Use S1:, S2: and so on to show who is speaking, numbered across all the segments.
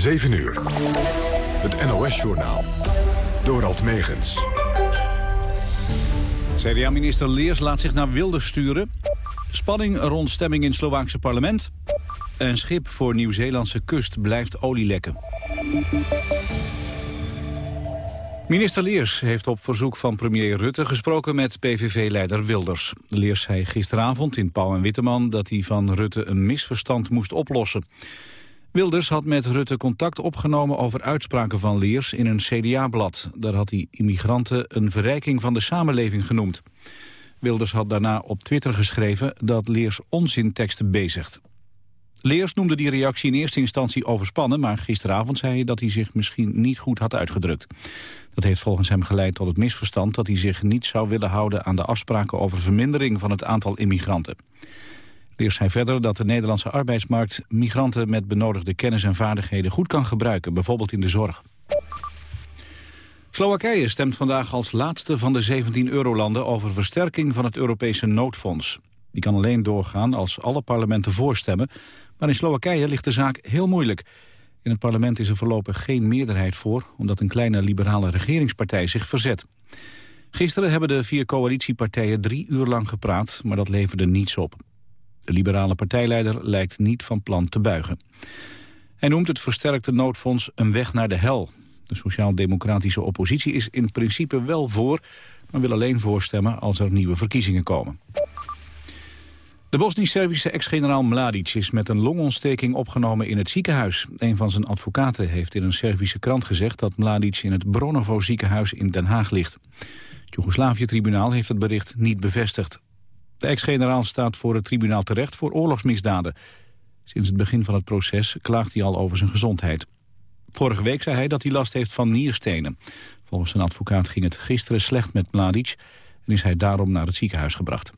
S1: 7 uur. Het NOS-journaal. Dorald Megens.
S2: CDA-minister Leers laat zich naar Wilders sturen. Spanning rond stemming in Slovaakse parlement. Een schip voor Nieuw-Zeelandse kust blijft olielekken. Minister Leers heeft op verzoek van premier Rutte gesproken met PVV-leider Wilders. Leers zei gisteravond in Pauw en Witteman dat hij van Rutte een misverstand moest oplossen. Wilders had met Rutte contact opgenomen over uitspraken van Leers in een CDA-blad. Daar had hij immigranten een verrijking van de samenleving genoemd. Wilders had daarna op Twitter geschreven dat Leers onzinteksten bezigt. Leers noemde die reactie in eerste instantie overspannen... maar gisteravond zei hij dat hij zich misschien niet goed had uitgedrukt. Dat heeft volgens hem geleid tot het misverstand... dat hij zich niet zou willen houden aan de afspraken over vermindering van het aantal immigranten. Leers zei verder dat de Nederlandse arbeidsmarkt migranten met benodigde kennis en vaardigheden goed kan gebruiken, bijvoorbeeld in de zorg. Slowakije stemt vandaag als laatste van de 17 eurolanden over versterking van het Europese noodfonds. Die kan alleen doorgaan als alle parlementen voorstemmen, maar in Slowakije ligt de zaak heel moeilijk. In het parlement is er voorlopig geen meerderheid voor, omdat een kleine liberale regeringspartij zich verzet. Gisteren hebben de vier coalitiepartijen drie uur lang gepraat, maar dat leverde niets op. De liberale partijleider lijkt niet van plan te buigen. Hij noemt het versterkte noodfonds een weg naar de hel. De sociaal-democratische oppositie is in principe wel voor... maar wil alleen voorstemmen als er nieuwe verkiezingen komen. De Bosnisch-Servische ex-generaal Mladic is met een longontsteking opgenomen in het ziekenhuis. Een van zijn advocaten heeft in een Servische krant gezegd dat Mladic in het Bronovo ziekenhuis in Den Haag ligt. Het Joegoslavië-tribunaal heeft het bericht niet bevestigd. De ex-generaal staat voor het tribunaal terecht voor oorlogsmisdaden. Sinds het begin van het proces klaagt hij al over zijn gezondheid. Vorige week zei hij dat hij last heeft van nierstenen. Volgens zijn advocaat ging het gisteren slecht met Mladic... en is hij daarom naar het ziekenhuis gebracht.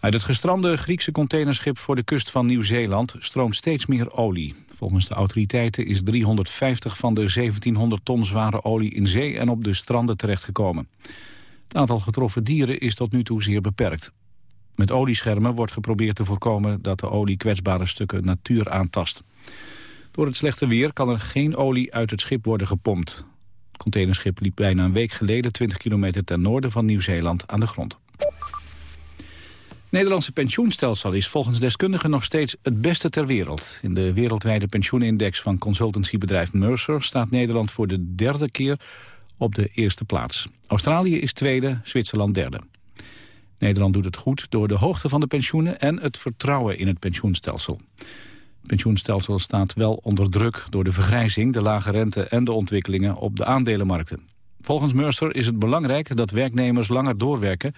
S2: Uit het gestrande Griekse containerschip voor de kust van Nieuw-Zeeland stroomt steeds meer olie. Volgens de autoriteiten is 350 van de 1700 ton zware olie in zee en op de stranden terechtgekomen. Het aantal getroffen dieren is tot nu toe zeer beperkt. Met olieschermen wordt geprobeerd te voorkomen dat de olie kwetsbare stukken natuur aantast. Door het slechte weer kan er geen olie uit het schip worden gepompt. Het containerschip liep bijna een week geleden 20 kilometer ten noorden van Nieuw-Zeeland aan de grond. Het Nederlandse pensioenstelsel is volgens deskundigen nog steeds het beste ter wereld. In de wereldwijde pensioenindex van consultancybedrijf Mercer staat Nederland voor de derde keer op de eerste plaats. Australië is tweede, Zwitserland derde. Nederland doet het goed door de hoogte van de pensioenen en het vertrouwen in het pensioenstelsel. Het pensioenstelsel staat wel onder druk door de vergrijzing, de lage rente en de ontwikkelingen op de aandelenmarkten. Volgens Mercer is het belangrijk dat werknemers langer doorwerken,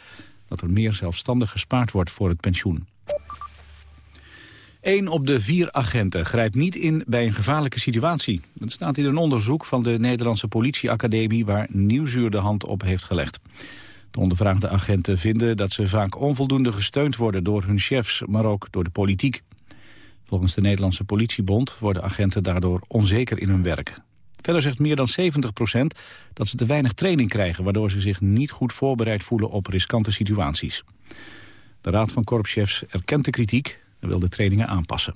S2: dat er meer zelfstandig gespaard wordt voor het pensioen. Eén op de vier agenten grijpt niet in bij een gevaarlijke situatie. Dat staat in een onderzoek van de Nederlandse politieacademie... waar Nieuwsuur de hand op heeft gelegd. De ondervraagde agenten vinden dat ze vaak onvoldoende gesteund worden... door hun chefs, maar ook door de politiek. Volgens de Nederlandse politiebond worden agenten daardoor onzeker in hun werk. Verder zegt meer dan 70 procent dat ze te weinig training krijgen... waardoor ze zich niet goed voorbereid voelen op riskante situaties. De Raad van Korpschefs erkent de kritiek en wil de trainingen aanpassen.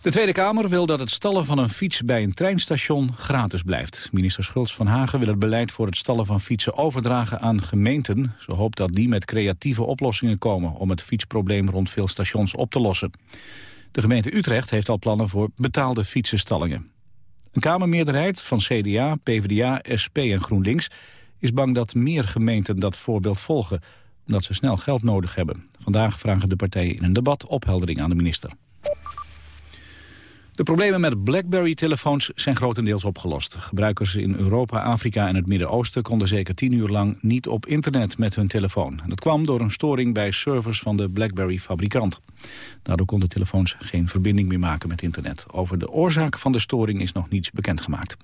S2: De Tweede Kamer wil dat het stallen van een fiets bij een treinstation gratis blijft. Minister Schultz van Hagen wil het beleid voor het stallen van fietsen overdragen aan gemeenten. Ze hoopt dat die met creatieve oplossingen komen om het fietsprobleem rond veel stations op te lossen. De gemeente Utrecht heeft al plannen voor betaalde fietsenstallingen. Een Kamermeerderheid van CDA, PvdA, SP en GroenLinks is bang dat meer gemeenten dat voorbeeld volgen omdat ze snel geld nodig hebben. Vandaag vragen de partijen in een debat opheldering aan de minister. De problemen met BlackBerry-telefoons zijn grotendeels opgelost. Gebruikers in Europa, Afrika en het Midden-Oosten... konden zeker tien uur lang niet op internet met hun telefoon. dat kwam door een storing bij servers van de BlackBerry-fabrikant. Daardoor konden telefoons geen verbinding meer maken met internet. Over de oorzaak van de storing is nog niets bekendgemaakt.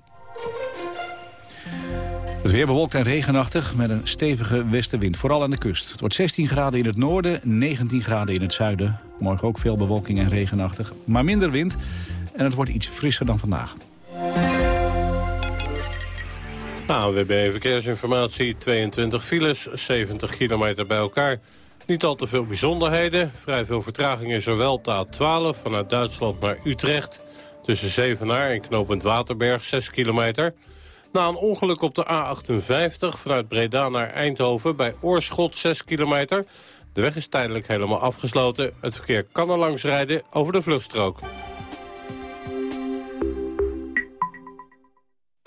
S2: Het weer bewolkt en regenachtig met een stevige westenwind, vooral aan de kust. Het wordt 16 graden in het noorden, 19 graden in het zuiden. Morgen ook veel bewolking en regenachtig, maar minder wind. En het wordt iets frisser dan vandaag.
S3: Nou, we hebben verkeersinformatie. 22 files, 70 kilometer bij elkaar.
S4: Niet al te veel bijzonderheden. Vrij veel vertraging is er wel op de A12 vanuit Duitsland naar Utrecht. Tussen Zevenaar en knooppunt Waterberg, 6 kilometer. Na een ongeluk op de A58 vanuit Breda naar Eindhoven bij Oorschot 6 kilometer. De weg is tijdelijk helemaal afgesloten. Het verkeer kan er langs rijden over de vluchtstrook.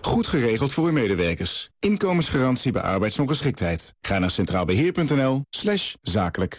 S5: Goed geregeld voor uw medewerkers. Inkomensgarantie bij arbeidsongeschiktheid. Ga naar centraalbeheer.nl zakelijk.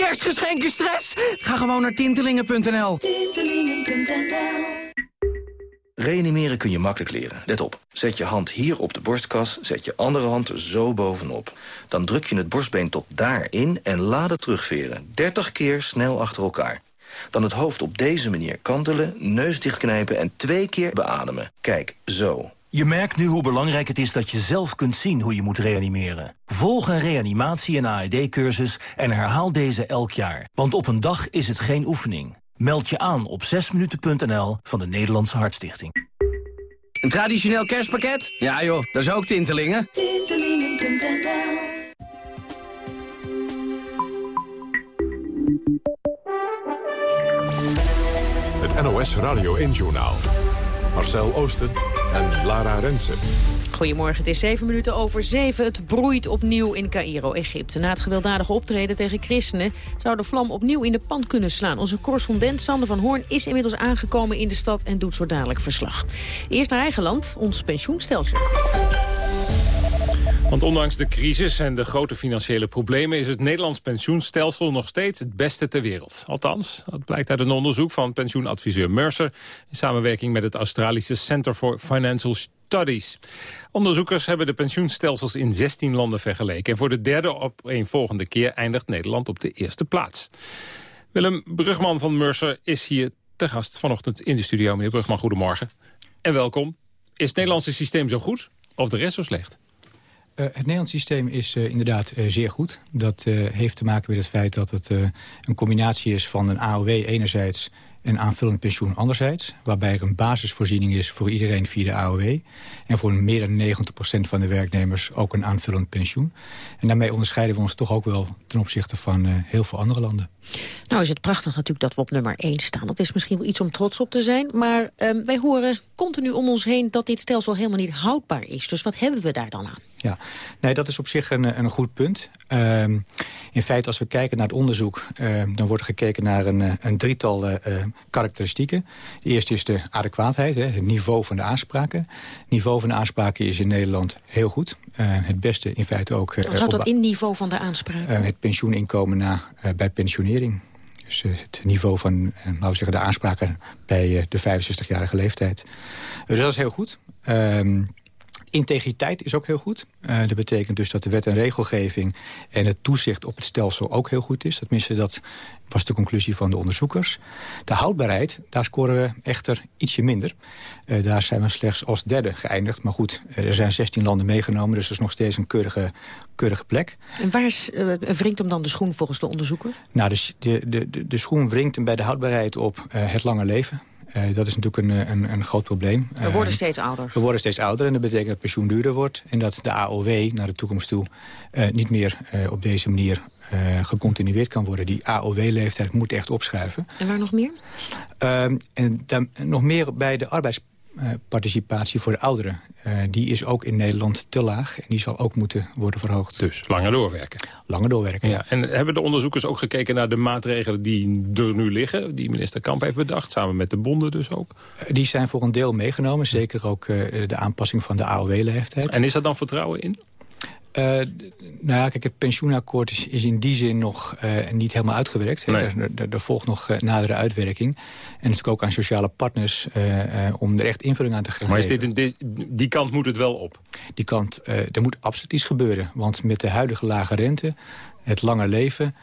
S6: Kerstgeschenken stress? Ga gewoon naar tintelingen.nl.
S7: Reanimeren kun je makkelijk leren. Let op. Zet je hand hier op de borstkas, zet je andere hand zo bovenop. Dan druk je het borstbeen tot daarin en laat het terugveren. 30 keer snel achter elkaar. Dan het hoofd op deze manier kantelen, neus dichtknijpen en twee keer beademen. Kijk, zo.
S8: Je merkt nu hoe belangrijk het is dat je zelf kunt zien hoe je moet reanimeren. Volg een reanimatie- en AED-cursus en herhaal deze elk jaar. Want op een dag is het geen oefening. Meld je aan op 6minuten.nl van de Nederlandse Hartstichting.
S6: Een traditioneel kerstpakket? Ja joh, dat is ook Tintelingen.
S9: Tintelingen.nl
S10: Het NOS Radio 1-journaal. Marcel Oosten en Lara Rensen.
S11: Goedemorgen, het is zeven minuten over zeven. Het broeit opnieuw in Cairo, Egypte. Na het gewelddadige optreden tegen christenen... zou de vlam opnieuw in de pan kunnen slaan. Onze correspondent Sander van Hoorn is inmiddels aangekomen in de stad... en doet zo dadelijk verslag. Eerst naar eigen land, ons pensioenstelsel.
S12: Want ondanks de crisis en de grote financiële problemen... is het Nederlands pensioenstelsel nog steeds het beste ter wereld. Althans, dat blijkt uit een onderzoek van pensioenadviseur Mercer... in samenwerking met het Australische Center for Financial Studies. Onderzoekers hebben de pensioenstelsels in 16 landen vergeleken... en voor de derde op een volgende keer eindigt Nederland op de eerste plaats. Willem Brugman van Mercer is hier te gast vanochtend in de studio. Meneer Brugman, goedemorgen. En welkom. Is het Nederlandse systeem zo goed of de rest zo slecht?
S13: Uh, het Nederlands systeem is uh, inderdaad uh, zeer goed. Dat heeft te maken met het feit dat het een combinatie is van een AOW enerzijds en aanvullend pensioen anderzijds. Waarbij er een basisvoorziening is voor iedereen via de AOW. En voor meer dan 90% van de werknemers ook een aanvullend pensioen. En daarmee onderscheiden we ons toch ook wel ten opzichte van heel veel andere landen.
S11: Nou is het prachtig natuurlijk dat we op nummer 1 staan. Dat is misschien wel iets om trots op te zijn. Maar um, wij horen continu om ons heen dat dit stelsel helemaal niet houdbaar is. Dus wat hebben we daar dan aan?
S13: Ja, nee, dat is op zich een, een goed punt. Um, in feite, als we kijken naar het onderzoek... Um, dan wordt gekeken naar een, een drietal uh, karakteristieken. De eerste is de adequaatheid, hè, het niveau van de aanspraken. Het niveau van de aanspraken is in Nederland heel goed. Uh, het beste in feite ook...
S11: Wat houdt dat in niveau van de aanspraken?
S13: het pensioeninkomen na, bij pensionering. Dus uh, het niveau van, uh, laten we zeggen, de aanspraken bij uh, de 65-jarige leeftijd. Dus dat is heel goed. Um, integriteit is ook heel goed. Uh, dat betekent dus dat de wet en regelgeving en het toezicht op het stelsel ook heel goed is. Tenminste, dat was de conclusie van de onderzoekers. De houdbaarheid, daar scoren we echter ietsje minder. Uh, daar zijn we slechts als derde geëindigd. Maar goed, er zijn 16 landen meegenomen, dus dat is nog steeds een keurige, keurige plek.
S11: En waar is, uh, wringt hem dan de schoen volgens de onderzoekers?
S13: Nou, de, de, de, de schoen wringt hem bij de houdbaarheid op het lange leven. Uh, dat is natuurlijk een, een, een groot probleem.
S11: We worden steeds ouder.
S13: We worden steeds ouder en dat betekent dat pensioen duurder wordt... en dat de AOW naar de toekomst toe uh, niet meer op deze manier gecontinueerd kan worden. Die AOW-leeftijd moet echt opschuiven.
S11: En waar nog meer?
S13: en dan, nog meer bij de arbeids pensioenparticipatie voor de ouderen. die is ook in Nederland te laag en die zal ook moeten worden verhoogd.
S12: Dus langer doorwerken.
S13: Langer doorwerken,
S12: ja. En hebben de onderzoekers ook gekeken naar de maatregelen die er nu liggen... die minister Kamp heeft bedacht, samen met de bonden dus ook?
S13: die zijn voor een deel meegenomen, zeker ook de aanpassing van de AOW-leeftijd.
S12: En is er dan vertrouwen in?
S13: Uh, nou ja, kijk, het pensioenakkoord is, is in die zin nog uh, niet helemaal uitgewerkt. Nee. Er, er, er, volgt nog uh, nadere uitwerking. En natuurlijk ook aan sociale partners om er echt invulling aan te geven.
S12: Maar is dit, dit, die kant moet het wel op?
S13: Die kant, er moet absoluut iets gebeuren. Want met de huidige lage rente, het lange leven...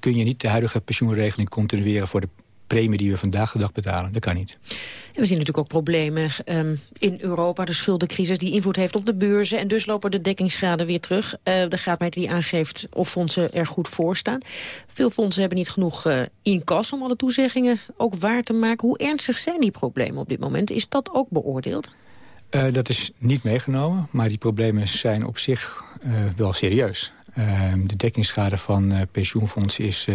S13: kun je niet de huidige pensioenregeling continueren voor de premie die we vandaag de dag betalen. Dat kan niet.
S11: En we zien natuurlijk ook problemen um, in Europa. De schuldencrisis die invloed heeft op de beurzen. En dus lopen de dekkingsgraden weer terug. Uh, de graadmeter die aangeeft of fondsen er goed voor staan. Veel fondsen hebben niet genoeg uh, in kas om alle toezeggingen ook waar te maken. Hoe ernstig zijn die problemen op dit moment? Is dat ook beoordeeld?
S13: Uh, dat is niet meegenomen, maar die problemen zijn op zich wel serieus. Ehm, de dekkingsschade van pensioenfondsen is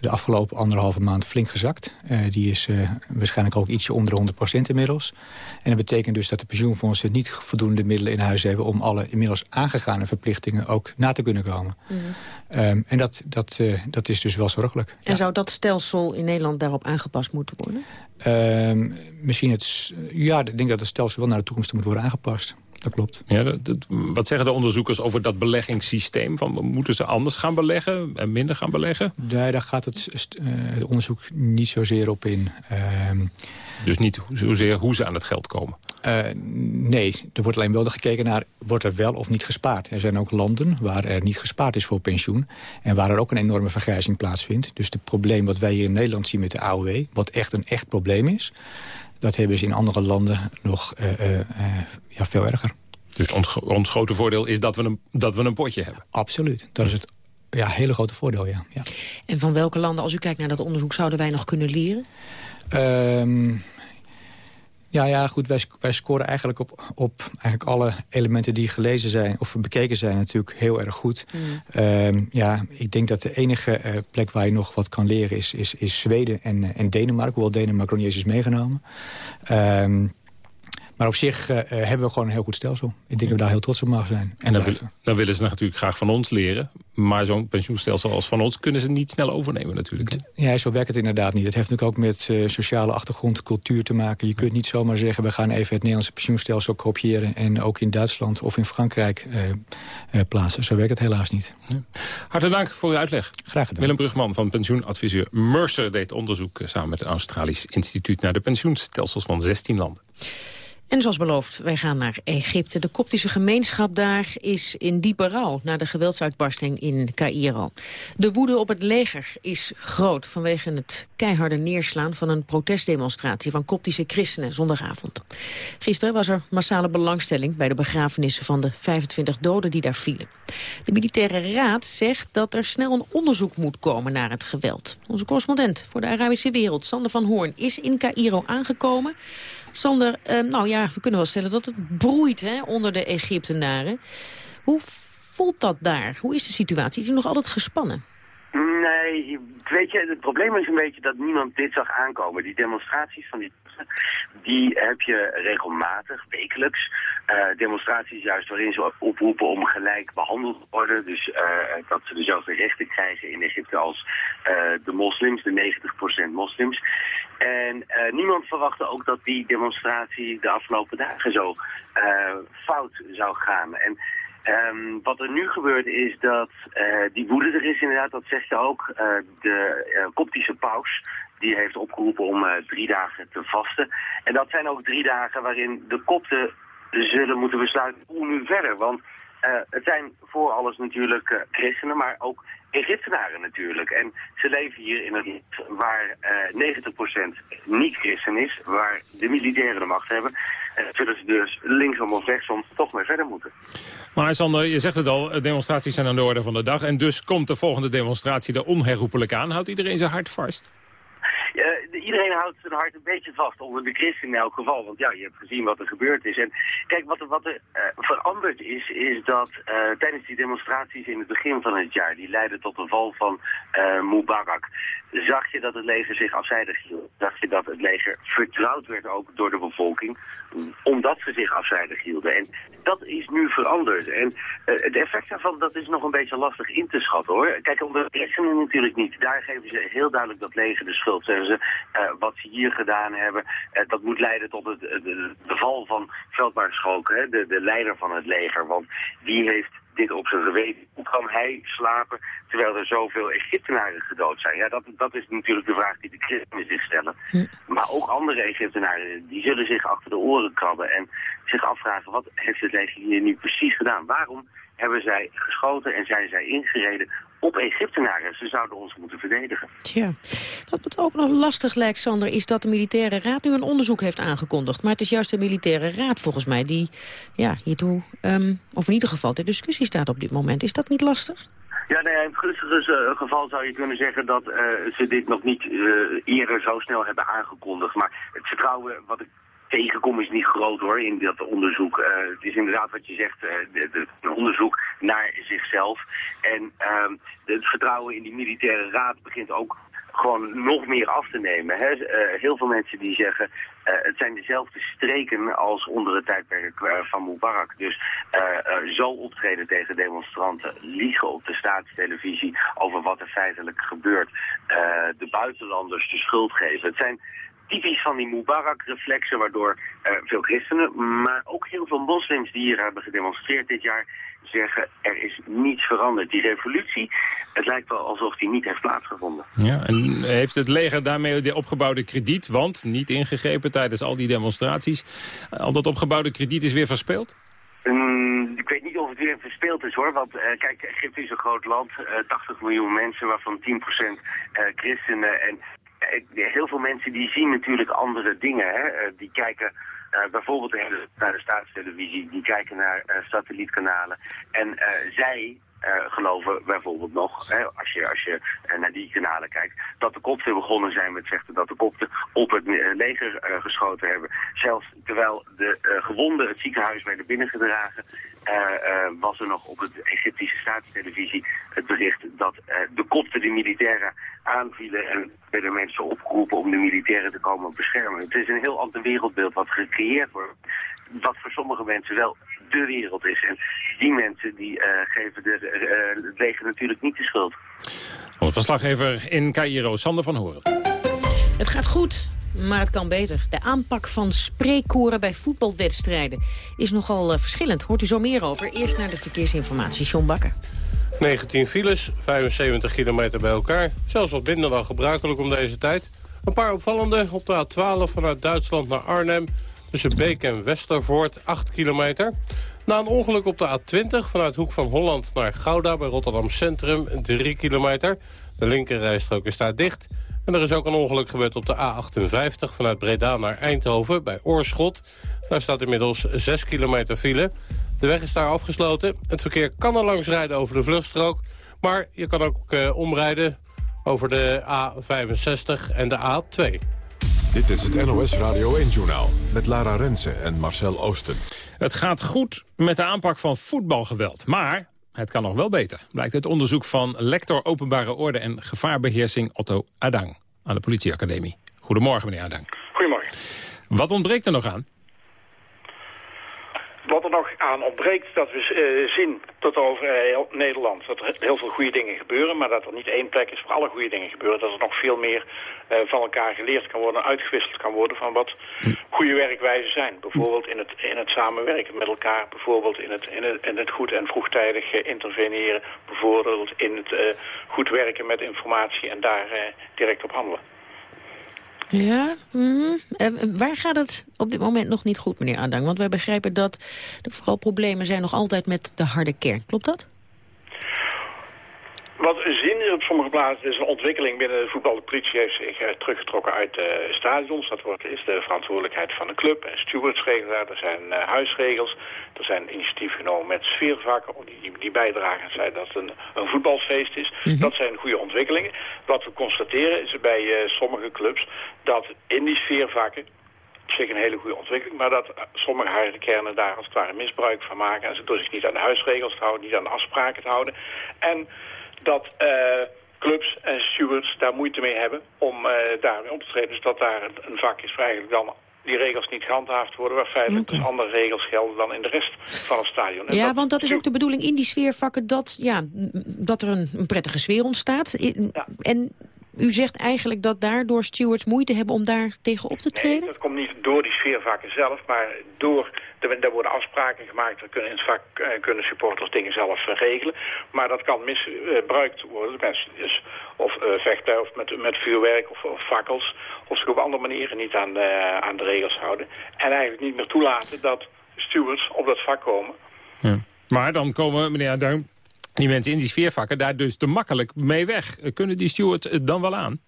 S13: de afgelopen anderhalve maand flink gezakt. Uh, die is uh, waarschijnlijk ook ietsje onder de 100% inmiddels. En dat betekent dus dat de pensioenfondsen niet voldoende middelen in huis hebben... om alle inmiddels aangegane verplichtingen ook na te kunnen komen. Mm -hmm. um, en dat, dat, uh, dat is dus wel zorgelijk.
S11: En ja. zou dat stelsel in Nederland daarop aangepast moeten worden?
S13: Um, misschien het... Ja, ik denk dat het stelsel wel naar de toekomst moet worden aangepast dat klopt.
S12: Ja, dat, dat, wat zeggen de onderzoekers over dat beleggingssysteem? Van, moeten ze anders gaan beleggen en minder gaan beleggen?
S13: Nee, daar gaat het, uh, het onderzoek niet zozeer op in. Uh,
S12: dus niet zozeer hoe ze aan het geld komen?
S13: Uh, nee, er wordt alleen wel gekeken naar... wordt er wel of niet gespaard. Er zijn ook landen waar er niet gespaard is voor pensioen... en waar er ook een enorme vergrijzing plaatsvindt. Dus het probleem wat wij hier in Nederland zien met de AOW... wat echt een echt probleem is... Dat hebben ze in andere landen nog uh, uh, ja, veel erger.
S12: Dus ons, ons grote voordeel is dat we, een, dat we een potje hebben?
S13: Absoluut. Dat is het ja, hele grote voordeel, ja. ja.
S11: En van welke landen, als u kijkt naar dat onderzoek... zouden wij nog kunnen leren?
S13: Um, ja, ja, goed. Wij, wij scoren eigenlijk op, op eigenlijk alle elementen die gelezen zijn... of bekeken zijn natuurlijk heel erg goed. Mm. Um, ja, ik denk dat de enige uh, plek waar je nog wat kan leren is, is, is Zweden en, uh, en Denemarken. Hoewel Denemarken nog niet eens is meegenomen. Um, maar op zich uh, hebben we gewoon een heel goed stelsel. Ik denk dat we daar heel trots op mogen zijn.
S12: En, dan, wil, dan, willen ze natuurlijk graag van ons leren. Maar zo'n pensioenstelsel als van ons kunnen ze niet snel overnemen natuurlijk.
S13: Ja, zo werkt het inderdaad niet. Het heeft natuurlijk ook met uh, sociale achtergrond, cultuur te maken. Je kunt niet zomaar zeggen, we gaan even het Nederlandse pensioenstelsel kopiëren... en ook in Duitsland of in Frankrijk uh, plaatsen. Zo werkt het helaas niet. Ja.
S12: Hartelijk dank voor uw uitleg.
S13: Graag gedaan.
S12: Willem Brugman van pensioenadviseur Mercer deed onderzoek... samen met het Australisch Instituut naar de pensioenstelsels van 16 landen.
S11: En zoals beloofd, wij gaan naar Egypte. De koptische gemeenschap daar is in diepe rouw... na de geweldsuitbarsting in Cairo. De woede op het leger is groot... vanwege het keiharde neerslaan van een protestdemonstratie... van koptische christenen zondagavond. Gisteren was er massale belangstelling... bij de begrafenissen van de 25 doden die daar vielen. De militaire raad zegt dat er snel een onderzoek moet komen naar het geweld. Onze correspondent voor de Arabische wereld, Sander van Hoorn... is in Cairo aangekomen... Sander, uh, nou ja, we kunnen wel stellen dat het broeit hè, onder de Egyptenaren. Hoe voelt dat daar? Hoe is de situatie? Is die nog altijd gespannen?
S14: Weet je, het probleem is een beetje dat niemand dit zag aankomen. Die demonstraties van die die heb je regelmatig, wekelijks. Uh, demonstraties juist waarin ze oproepen om gelijk behandeld te worden. Dus uh, dat ze dezelfde rechten krijgen in Egypte als uh, de moslims, de 90% moslims. En niemand verwachtte ook dat die demonstratie de afgelopen dagen zo fout zou gaan. En Um, wat er nu gebeurt is dat uh, die woede er is inderdaad, dat zegt je ook. Uh, de uh, koptische paus, die heeft opgeroepen om drie dagen te vasten. En dat zijn ook drie dagen waarin de kopten zullen moeten besluiten hoe nu verder. Want het zijn voor alles natuurlijk christenen, maar ook Egyptenaren natuurlijk. En ze leven hier in een land waar uh, 90% niet christen is, waar de militairen de macht hebben. En zullen ze dus linksom of rechtsom toch mee verder moeten.
S12: Maar Sander, je zegt het al, demonstraties zijn aan de orde van de dag. En dus komt de volgende demonstratie er onherroepelijk aan. Houdt iedereen zijn hart vast?
S14: Iedereen houdt zijn hart een beetje vast, onder de christen in elk geval. Want ja, je hebt gezien wat er gebeurd is. En kijk, wat er, wat uh, veranderd is, is dat uh, tijdens die demonstraties in het begin van het jaar, die leidden tot de val van Mubarak, zag je dat het leger zich afzijdig hield. Zag je dat het leger vertrouwd werd ook door de bevolking, omdat ze zich afzijdig hielden. En dat is nu veranderd. En het effect daarvan, dat is nog een beetje lastig in te schatten hoor. Kijk, onder de christenen natuurlijk niet. Daar geven ze heel duidelijk dat leger de schuld. Zeggen ze, uh, wat ze hier gedaan hebben, uh, dat moet leiden tot het, de, val van Veldmaarschalk, de, de leider van het leger. Want die heeft dit op zijn geweten. Hoe kan hij slapen terwijl er zoveel Egyptenaren gedood zijn? Ja, dat, dat is natuurlijk de vraag die de christenen zich stellen. Hm. Maar ook andere Egyptenaren, die zullen zich achter de oren krabben en zich afvragen, wat heeft het leger hier nu precies gedaan? Waarom hebben zij geschoten en zijn zij ingereden op Egyptenaren. Ze zouden ons moeten verdedigen.
S11: Tja, wat het ook nog lastig lijkt, Sander, is dat de militaire raad nu een onderzoek heeft aangekondigd. Maar het is juist de militaire raad volgens mij die ja, hiertoe, um, of in ieder geval ter discussie staat op dit moment. Is dat niet lastig?
S14: Ja, nee, in het gunstige geval zou je kunnen zeggen dat uh, ze dit nog niet uh, eerder zo snel hebben aangekondigd. Maar het vertrouwen wat ik tegenkom is niet groot hoor in dat onderzoek. Uh, het is inderdaad wat je zegt, uh, de, een onderzoek naar zichzelf. En uh, het vertrouwen in die militaire raad begint ook gewoon nog meer af te nemen. Hè? Uh, heel veel mensen die zeggen, het zijn dezelfde streken als onder het tijdperk van Mubarak. Dus zo optreden tegen demonstranten, liegen op de staatstelevisie over wat er feitelijk gebeurt. de buitenlanders de schuld geven. Het zijn typisch van die Mubarak-reflexen, waardoor uh, veel christenen, maar ook heel veel moslims die hier hebben gedemonstreerd dit jaar, zeggen er is niets veranderd. Die revolutie, het lijkt wel alsof die niet heeft plaatsgevonden.
S12: Ja, en heeft het leger daarmee de opgebouwde krediet, want niet ingegrepen tijdens al die demonstraties, al dat opgebouwde krediet is weer verspeeld?
S14: Um, ik weet niet of het weer verspeeld is hoor, want uh, kijk, Egypte is een groot land, uh, 80 miljoen mensen, waarvan 10% uh, christenen. En heel veel mensen die zien natuurlijk andere dingen. Hè? die kijken uh, bijvoorbeeld naar de staatstelevisie, die kijken naar uh, satellietkanalen. En zij geloven bijvoorbeeld nog, hè, als je, als je naar die kanalen kijkt, dat de kopten begonnen zijn met zeggen dat de kopten op het leger geschoten hebben. Zelfs terwijl de gewonden het ziekenhuis werden binnengedragen, was er nog op het Egyptische staatstelevisie het bericht dat de kopten de militairen aanvielen en werden mensen opgeroepen om de militairen te komen beschermen. Het is een heel ander wereldbeeld wat gecreëerd wordt, wat voor sommige mensen wel de wereld is. En die mensen die uh, geven de, uh, het leger natuurlijk niet de schuld.
S12: Onze verslaggever in Cairo, Sander van Horen.
S11: Het gaat goed, maar het kan beter. De aanpak van spreekkoren bij voetbalwedstrijden is nogal uh, verschillend. Hoort u zo meer over. Eerst naar de verkeersinformatie. John Bakker.
S3: 19 files, 75 kilometer bij elkaar. Zelfs wat minder dan gebruikelijk om deze tijd. Een paar opvallende op de A12 vanuit Duitsland naar Arnhem... tussen Beek en Westervoort, 8 kilometer. Na een ongeluk op de A20 vanuit Hoek van Holland naar Gouda... bij Rotterdam Centrum, 3 kilometer. De linkerrijstrook is daar dicht. En er is ook een ongeluk gebeurd op de A58 vanuit Breda naar Eindhoven... bij Oorschot. Daar staat inmiddels 6 kilometer file... De weg is daar afgesloten. Het verkeer kan er langs rijden over de vluchtstrook. Maar je kan ook uh, omrijden over de A65 en de A2.
S1: Dit is het NOS Radio 1-journaal met Lara Rensen en Marcel Oosten.
S12: Het gaat goed met de aanpak van voetbalgeweld. Maar het kan nog wel beter, blijkt uit onderzoek van lector openbare orde en gevaarbeheersing Otto Adang aan de politieacademie. Goedemorgen, meneer Adang.
S15: Goedemorgen.
S12: Wat ontbreekt er nog aan?
S15: Wat er nog aan ontbreekt, dat we uh, zien tot over heel Nederland dat er heel veel goede dingen gebeuren, maar dat er niet één plek is waar alle goede dingen gebeuren. Dat er nog veel meer uh, van elkaar geleerd kan worden, uitgewisseld kan worden van wat goede werkwijzen zijn. Bijvoorbeeld in het, in het samenwerken met elkaar, bijvoorbeeld in het, in het, in het goed en vroegtijdig uh, interveneren, bijvoorbeeld in het goed werken met informatie en daar direct op handelen.
S11: Ja, mm, waar gaat het op dit moment nog niet goed, meneer Adang? Want wij begrijpen dat er vooral problemen zijn nog altijd met de harde kern. Klopt dat?
S15: Wat we zien op sommige plaatsen is een ontwikkeling binnen de voetbal. De politie heeft zich uh, teruggetrokken uit de stadions. Dat wordt, is de verantwoordelijkheid van de club. En stewardsregels, er zijn uh, huisregels. Er zijn initiatieven genomen met sfeervakken die, bijdragen zei dat het een, een voetbalfeest is. Mm -hmm. Dat zijn goede ontwikkelingen. Wat we constateren is bij sommige clubs dat in die sfeervakken op zich een hele goede ontwikkeling, maar dat sommige harde kernen daar als het ware misbruik van maken en ze door zich niet aan de huisregels te houden, niet aan de afspraken te houden. En dat uh, clubs en stewards daar moeite mee hebben om uh, daarmee op te treden. Dus dat daar een vak is waar eigenlijk dan die regels niet gehandhaafd worden... waar feitelijk okay. dus andere regels gelden dan in de rest van het stadion.
S11: En ja, dat, want dat is ook de bedoeling in die sfeervakken... dat, ja, dat er een, een prettige sfeer ontstaat. Ja. En u zegt eigenlijk dat daardoor stewards moeite hebben om daar tegen op te treden?
S15: Nee, dat komt niet door die sfeervakken zelf, maar door... Er worden afspraken gemaakt, er kunnen in het vak kunnen supporters dingen zelf regelen. Maar dat kan misbruikt worden, mensen dus, of uh, vechten of met, met vuurwerk of, of fakkels. Of zich op andere manieren niet aan de, aan de regels houden. En eigenlijk niet meer toelaten dat stewards op dat vak komen.
S12: Ja. Maar dan komen, meneer Duim, die mensen in die sfeervakken daar dus te makkelijk mee weg. Kunnen die stewards het dan wel aan?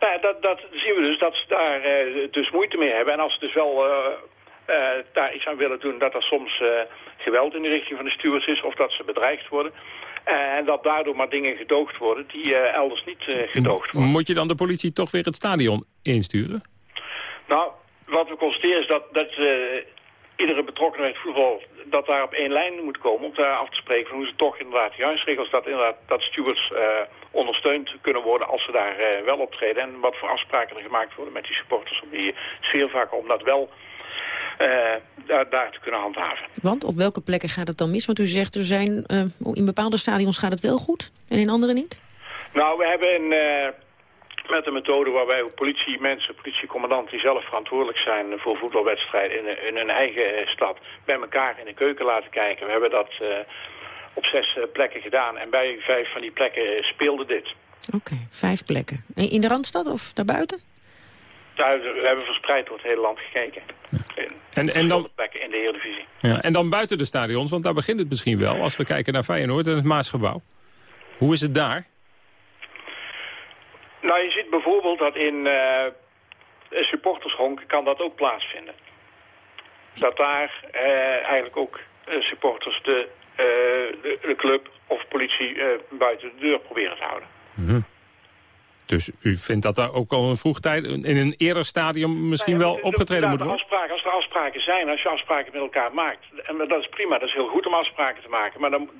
S15: Nou, dat, dat zien we dus, dat ze daar uh, dus moeite mee hebben. En als ze dus wel uh, uh, daar iets aan willen doen, dat er soms geweld in de richting van de stewards is... of dat ze bedreigd worden. en dat daardoor maar dingen gedoogd worden die elders niet gedoogd worden.
S12: Moet je dan de politie toch weer het stadion insturen?
S15: Nou, wat we constateren is dat, dat iedere het voetbal dat daar op één lijn moet komen om daar af te spreken van hoe ze toch inderdaad de huisregels dat inderdaad dat stewards uh, ondersteund kunnen worden als ze daar uh, wel optreden en wat voor afspraken er gemaakt worden met die supporters op die sfeervakken om dat wel uh, daar, daar, te kunnen handhaven.
S11: Want op welke plekken gaat het dan mis? Want u zegt er zijn in bepaalde stadions gaat het wel goed en in andere niet?
S15: Nou, we hebben in met een methode waarbij politiemensen, politiecommandanten die zelf verantwoordelijk zijn voor voetbalwedstrijden in, in hun eigen stad, bij elkaar in de keuken laten kijken. We hebben dat uh, op zes uh, plekken gedaan en bij vijf van die plekken speelde dit.
S11: Oké, okay, vijf plekken. In de Randstad of daarbuiten?
S15: Daar, we hebben verspreid door het hele land gekeken. In,
S12: en, en dan,
S15: plekken in de Eredivisie.
S12: Ja, en dan buiten de stadions, want daar begint het misschien wel, als we kijken naar Feyenoord en het Maasgebouw. Hoe is het daar?
S15: Nou, je ziet bijvoorbeeld dat in uh, supportershonk kan dat ook plaatsvinden. Dat daar uh, eigenlijk ook uh, supporters de, de, de, club of politie buiten de deur proberen te houden.
S12: Mm -hmm. Dus u vindt dat daar ook al een vroegtijd, in een eerder stadium misschien
S15: nee,
S12: wel opgetreden moet worden?
S15: Afspraken, als er afspraken zijn, als je afspraken met elkaar maakt, en dat is prima, dat is heel goed om afspraken te maken, maar dan,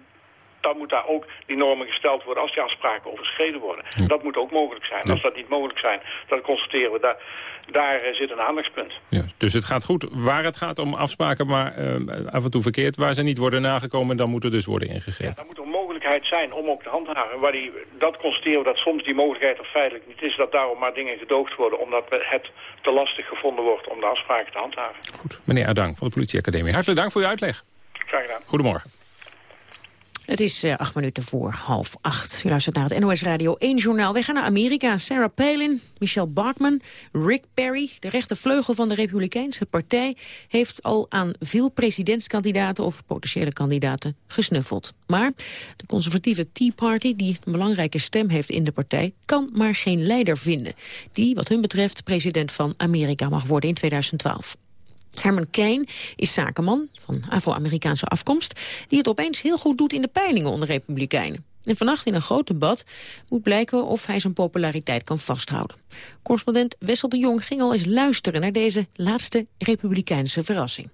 S15: dan moet daar ook die normen gesteld worden als die afspraken overschreden worden. Ja. Dat moet ook mogelijk zijn. Ja. Als dat niet mogelijk zijn, dan constateren we, daar, daar uh, zit een aandachtspunt.
S12: Ja, dus het gaat goed waar het gaat om afspraken, maar uh, af en toe verkeerd. Waar ze niet worden nagekomen, dan moet er dus worden ingegrepen. Ja,
S15: dan moet er een mogelijkheid zijn om ook te handhaven. Waar die, dat constateren we dat soms die mogelijkheid er feitelijk niet is. Dat daarom maar dingen gedoogd worden, omdat het te lastig gevonden wordt om de afspraken te handhaven.
S12: Goed, meneer Adang van de politieacademie. Hartelijk dank voor uw uitleg.
S15: Graag gedaan.
S12: Goedemorgen.
S11: Het is uh, acht minuten voor half acht. U luistert naar het NOS Radio 1 journaal. Wij gaan naar Amerika. Sarah Palin, Michelle Bachmann, Rick Perry... de rechtervleugel van de Republikeinse partij... heeft al aan veel presidentskandidaten of potentiële kandidaten gesnuffeld. Maar de conservatieve Tea Party, die een belangrijke stem heeft in de partij... kan maar geen leider vinden. Die, wat hun betreft, president van Amerika mag worden in 2012. Herman Kane is zakenman van Afro-Amerikaanse afkomst... die het opeens heel goed doet in de peilingen onder republikeinen. En vannacht in een groot debat moet blijken of hij zijn populariteit kan vasthouden. Correspondent Wessel de Jong ging al eens luisteren naar deze laatste republikeinse verrassing.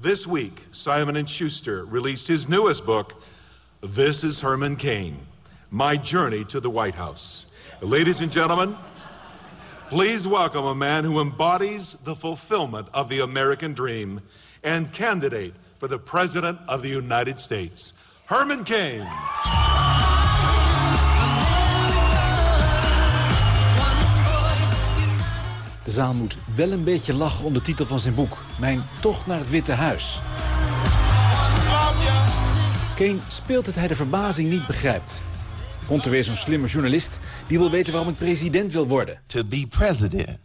S16: This week, Simon Schuster released his newest book, This is Herman Kane, My Journey to the White House. Ladies and gentlemen, Please welcome a man who embodies the fulfillment of the American dream and candidate for the President of the United States, Herman Cain.
S2: De zaal moet wel een beetje lachen om de titel van zijn boek. Mijn tocht naar het Witte Huis. Kane speelt het hij de verbazing niet begrijpt. Komt er weer zo'n slimme journalist die wil weten waarom ik president wil worden.
S17: To be president.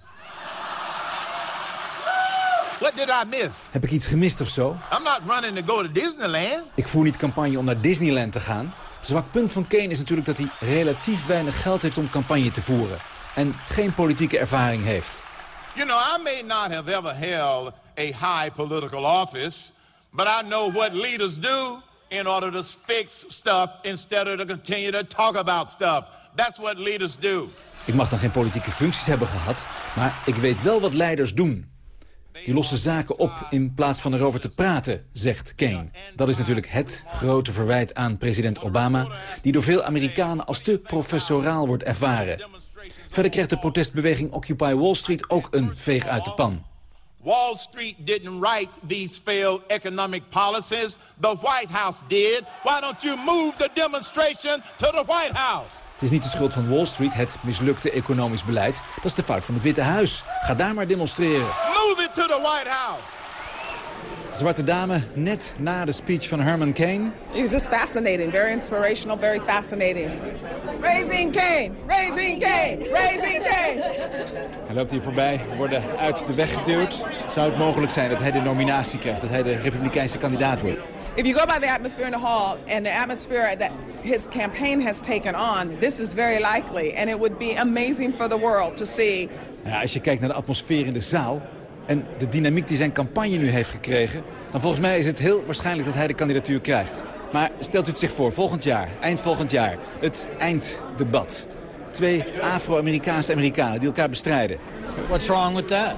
S17: What did I miss?
S2: Heb ik iets gemist of zo?
S17: I'm not running to go to Disneyland.
S2: Ik voer niet campagne om naar Disneyland te gaan.
S18: Zwak punt van Kane is natuurlijk dat hij relatief weinig geld heeft om campagne te voeren. En geen politieke ervaring heeft.
S17: You know, I may not have ever held a high political office, but I know what leaders do in order to fix stuff instead of continue to talk about stuff. That's what leaders do.
S18: Ik mag dan geen politieke functies hebben gehad, maar ik weet wel wat leiders doen. Die lossen zaken op in plaats van erover te praten, zegt Kane. Dat is natuurlijk het grote verwijt aan president Obama... die door veel Amerikanen als te professoraal wordt ervaren. Verder krijgt de protestbeweging Occupy Wall Street ook een veeg uit de pan.
S17: Wall Street didn't write these failed economic policies. The White House did. Why don't you move the demonstration to the White House?
S18: Het is niet de schuld van Wall Street, het mislukte economisch beleid. Dat is de fout van het Witte Huis. Ga daar maar demonstreren.
S17: Move it to the White House.
S18: Zwarte dame, net na de speech van Herman Cain.
S19: It was just fascinating, very inspirational, very fascinating. Raising Cain, raising Cain, raising Cain.
S18: Hij loopt hier voorbij, worden uit de weg geduwd. Zou het mogelijk zijn dat hij de nominatie krijgt, dat hij de republikeinse kandidaat wordt?
S19: If you go by the atmosphere in the hall and the atmosphere that his campaign has taken on, this is very likely. And it would be amazing for the world to see.
S18: Ja, als je kijkt naar de atmosfeer in de zaal en de dynamiek die zijn campagne nu heeft gekregen... dan volgens mij is het heel waarschijnlijk dat hij de kandidatuur krijgt. Maar stelt u het zich voor, volgend jaar, eind volgend jaar, het einddebat. Twee Afro-Amerikaanse Amerikanen die elkaar bestrijden.
S6: What's wrong with that?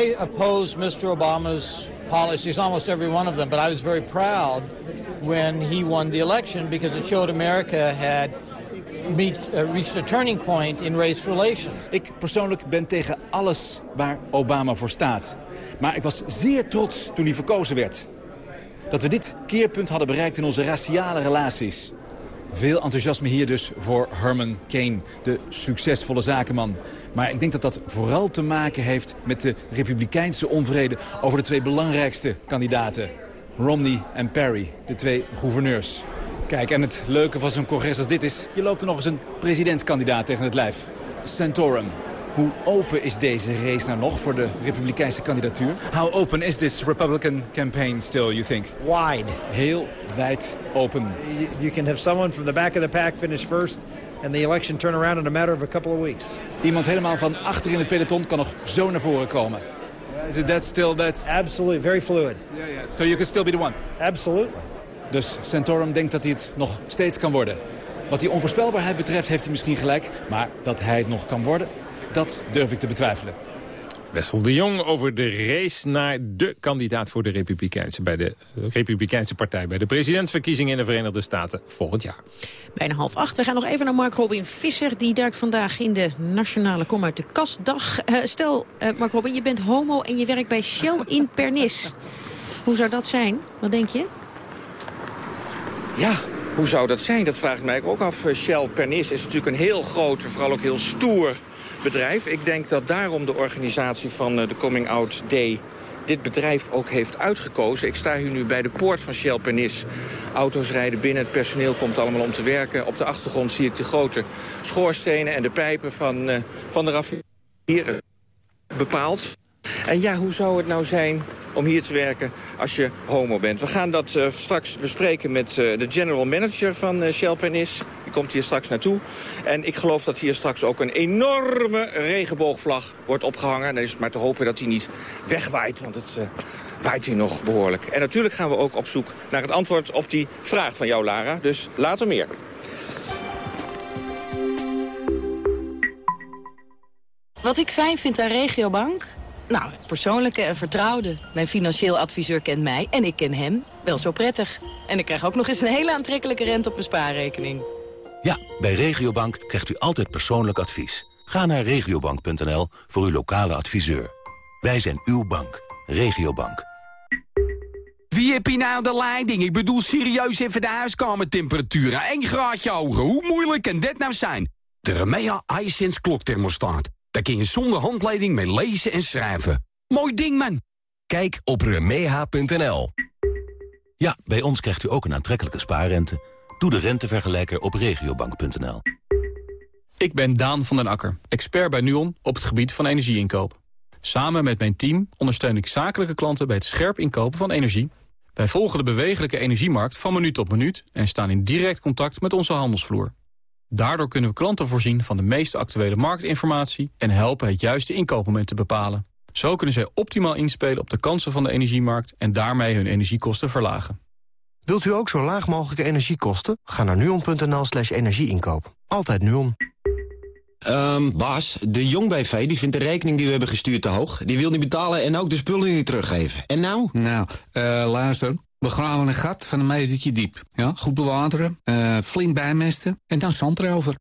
S6: I oppose Mr. Obama's policies, almost every one of them, but I was very proud when he won the election because it showed America had reached a turning point in race relations.
S18: Ik persoonlijk ben tegen alles waar Obama voor staat. Maar ik was zeer trots toen hij verkozen werd. Dat we dit keerpunt hadden bereikt in onze raciale relaties. Veel enthousiasme hier dus voor Herman Kane, de succesvolle zakenman. Maar ik denk dat dat vooral te maken heeft met de republikeinse onvrede... over de twee belangrijkste kandidaten. Romney en Perry, de twee gouverneurs. Kijk, en het leuke van zo'n congres als dit is... je loopt er nog eens een presidentskandidaat tegen het lijf. Santorum. Hoe open is deze race nou nog voor de republikeinse kandidatuur? How open is this Republican campaign still, you think?
S20: Wide.
S18: Heel wijd open.
S20: You, you can have someone from the back of the pack finish first... and the election turn around in a matter of a couple of weeks.
S18: Iemand helemaal van achter in het peloton kan nog zo naar voren komen. Is that still that?
S20: Absolutely, very fluid.
S18: Yeah, yeah. So you can still be the one?
S20: Absolutely.
S18: Dus Santorum denkt dat hij het nog steeds kan worden. Wat die onvoorspelbaarheid betreft heeft hij misschien gelijk. Maar dat hij het nog kan worden, dat durf ik te betwijfelen.
S12: Wessel de Jong over de race naar de kandidaat voor de Republikeinse, bij de Republikeinse Partij... bij de presidentsverkiezingen in de Verenigde Staten volgend jaar.
S11: Bijna half acht. We gaan nog even naar Mark Robin Visser. Die duikt vandaag in de nationale Kom uit de Kastdag. Uh, stel, uh, Mark Robin, je bent homo en je werkt bij Shell in Pernis. Hoe zou dat zijn? Wat denk je?
S21: Ja, hoe zou dat zijn? Dat vraag ik mij ook af. Shell Pernis is natuurlijk een heel groot, vooral ook heel stoer bedrijf. Ik denk dat daarom de organisatie van de Coming Out Day dit bedrijf ook heeft uitgekozen. Ik sta hier nu bij de poort van Shell Pernis. Auto's rijden binnen, het personeel komt allemaal om te werken. Op de achtergrond zie ik de grote schoorstenen en de pijpen van, uh, van de raffinerier bepaald. En ja, hoe zou het nou zijn om hier te werken als je homo bent? We gaan dat uh, straks bespreken met uh, de general manager van uh, Shell Pernis. Die komt hier straks naartoe. En ik geloof dat hier straks ook een enorme regenboogvlag wordt opgehangen. Dan is het maar te hopen dat hij niet wegwaait, want het waait hier nog behoorlijk. En natuurlijk gaan we ook op zoek naar het antwoord op die vraag van jou, Lara. Dus later meer.
S22: Wat ik fijn vind aan Regiobank... Nou, persoonlijke en vertrouwde. Mijn financieel adviseur kent mij en ik ken hem wel zo prettig. En ik krijg ook nog eens een hele aantrekkelijke rente op mijn spaarrekening.
S23: Ja, bij Regiobank krijgt u altijd persoonlijk advies. Ga naar regiobank.nl voor uw lokale adviseur. Wij zijn uw bank. Regiobank.
S24: Wie heb je nou de leiding? Ik bedoel serieus even de huiskamertemperatuur. 1 graadje hoger. Hoe moeilijk kan dit nou zijn? De Remea iSense klokthermostaat. Daar kun je zonder handleiding mee lezen en schrijven. Mooi ding, man!
S23: Kijk op remeha.nl. Ja, bij ons krijgt u ook een aantrekkelijke spaarrente. Doe de rentevergelijker op regiobank.nl.
S25: Ik ben Daan van den Akker, expert bij NUON op het gebied van energieinkoop. Samen met mijn team ondersteun ik zakelijke klanten bij het scherp inkopen van energie. Wij volgen de bewegelijke energiemarkt van minuut tot minuut... en staan in direct contact met onze handelsvloer. Daardoor kunnen we klanten voorzien van de meest actuele marktinformatie... en helpen het juiste inkoopmoment te bepalen. Zo kunnen zij optimaal inspelen op de kansen van de energiemarkt... en daarmee hun energiekosten verlagen.
S26: Wilt u ook zo laag mogelijke energiekosten? Ga naar nuon.nl slash energieinkoop. Altijd Nuon.
S27: Um, Bas, de Jong BV die vindt de rekening die we hebben gestuurd te hoog. Die wil niet betalen en ook de spullen niet teruggeven. En nou?
S28: Nou, uh, luister. We graven een gat van een metertje diep. Ja, goed bewateren, uh, flink bijmesten en dan zand erover.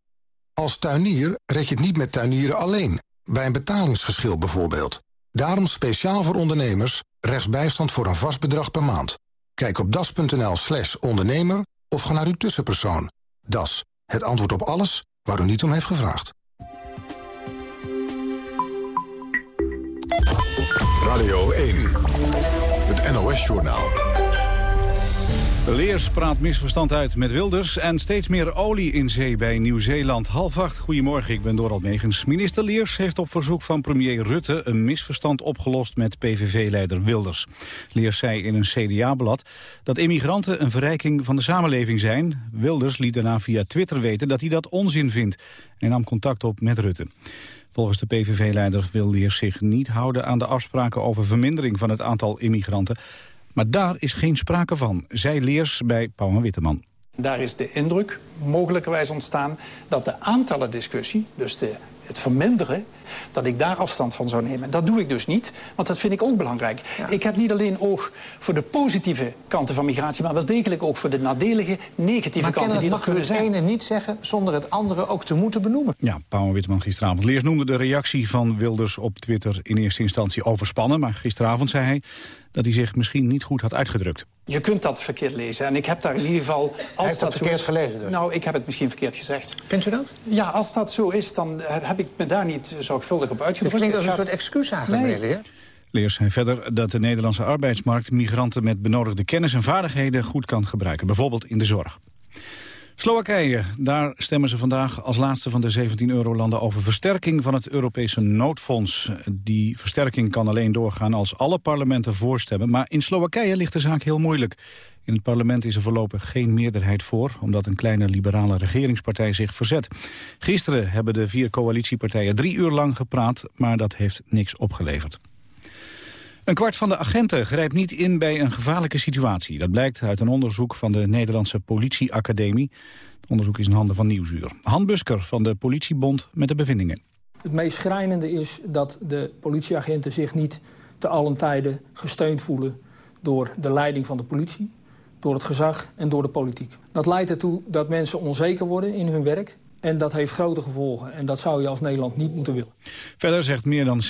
S29: Als tuinier red je het niet met tuinieren alleen. Bij een betalingsgeschil bijvoorbeeld. Daarom speciaal voor ondernemers rechtsbijstand voor een vast bedrag per maand. Kijk op das.nl slash ondernemer of ga naar uw tussenpersoon. Das, het antwoord op alles waar u niet om heeft gevraagd.
S1: Radio 1, het NOS-journaal.
S2: Leers praat misverstand uit met Wilders en steeds meer olie in zee bij Nieuw-Zeeland. Half acht, goedemorgen, ik ben Dorald Megens. Minister Leers heeft op verzoek van premier Rutte een misverstand opgelost met PVV-leider Wilders. Leers zei in een CDA-blad dat immigranten een verrijking van de samenleving zijn. Wilders liet daarna via Twitter weten dat hij dat onzin vindt en nam contact op met Rutte. Volgens de PVV-leider wil Leers zich niet houden aan de afspraken over vermindering van het aantal immigranten. Maar daar is geen sprake van, zei Leers bij Paul Witteman.
S30: Daar is de indruk mogelijkerwijs ontstaan dat de aantallen discussie, dus de, het verminderen, dat ik daar afstand van zou nemen. Dat doe ik dus niet, want dat vind ik ook belangrijk. Ik heb niet alleen oog voor de positieve kanten van migratie... maar wel degelijk ook voor de nadelige, negatieve
S31: maar
S30: kanten die
S31: er
S30: kunnen zijn.
S31: Het ene niet zeggen zonder het andere ook te moeten benoemen.
S2: Ja, Paul Witteman gisteravond. Leers noemde de reactie van Wilders op Twitter in eerste instantie overspannen... maar gisteravond zei hij dat hij zich misschien niet goed had uitgedrukt.
S30: Je kunt dat verkeerd lezen. En ik heb daar in ieder geval...
S31: Als dat, dat verkeerd
S30: is,
S31: gelezen dus?
S30: Nou, ik heb het misschien verkeerd gezegd.
S31: Vindt u dat?
S30: Ja, als dat zo is, dan heb ik me daar niet zorgvuldig op uitgedrukt.
S31: Het klinkt als een soort excuus eigenlijk,
S30: nee.
S31: meneer Leer.
S2: Leers zei verder dat de Nederlandse arbeidsmarkt... migranten met benodigde kennis en vaardigheden goed kan gebruiken. Bijvoorbeeld in de zorg. Slowakije, daar stemmen ze vandaag als laatste van de 17 eurolanden over versterking van het Europese noodfonds. Die versterking kan alleen doorgaan als alle parlementen voorstemmen, maar in Slowakije ligt de zaak heel moeilijk. In het parlement is er voorlopig geen meerderheid voor, omdat een kleine liberale regeringspartij zich verzet. Gisteren hebben de vier coalitiepartijen drie uur lang gepraat, maar dat heeft niks opgeleverd. Een kwart van de agenten grijpt niet in bij een gevaarlijke situatie. Dat blijkt uit een onderzoek van de Nederlandse politieacademie. Het onderzoek is in handen van Nieuwsuur. Han Busker van de politiebond met de bevindingen.
S32: Het meest schrijnende is dat de politieagenten zich niet te allen tijden gesteund voelen... door de leiding van de politie, door het gezag en door de politiek. Dat leidt ertoe dat mensen onzeker worden in hun werk... En dat heeft grote gevolgen. En dat zou je als Nederland niet moeten willen.
S2: Verder zegt meer dan 70%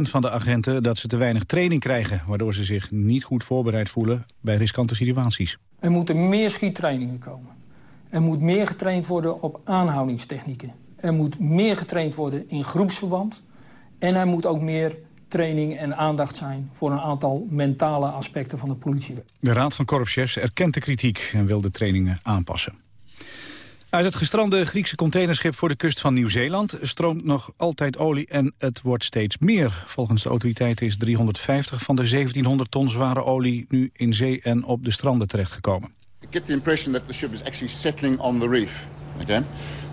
S2: van de agenten dat ze te weinig training krijgen... waardoor ze zich niet goed voorbereid voelen bij riskante situaties.
S32: Er moeten meer schiettrainingen komen. Er moet meer getraind worden op aanhoudingstechnieken. Er moet meer getraind worden in groepsverband. En er moet ook meer training en aandacht zijn... voor een aantal mentale aspecten van de politie.
S2: De Raad van Korpschefs erkent de kritiek en wil de trainingen aanpassen. Uit het gestrande Griekse containerschip voor de kust van Nieuw-Zeeland stroomt nog altijd olie en het wordt steeds meer. Volgens de autoriteiten is 350 van de 1700 ton zware olie nu in zee en op de stranden terechtgekomen.
S33: I get the impression that the ship is actually settling on the reef. Okay?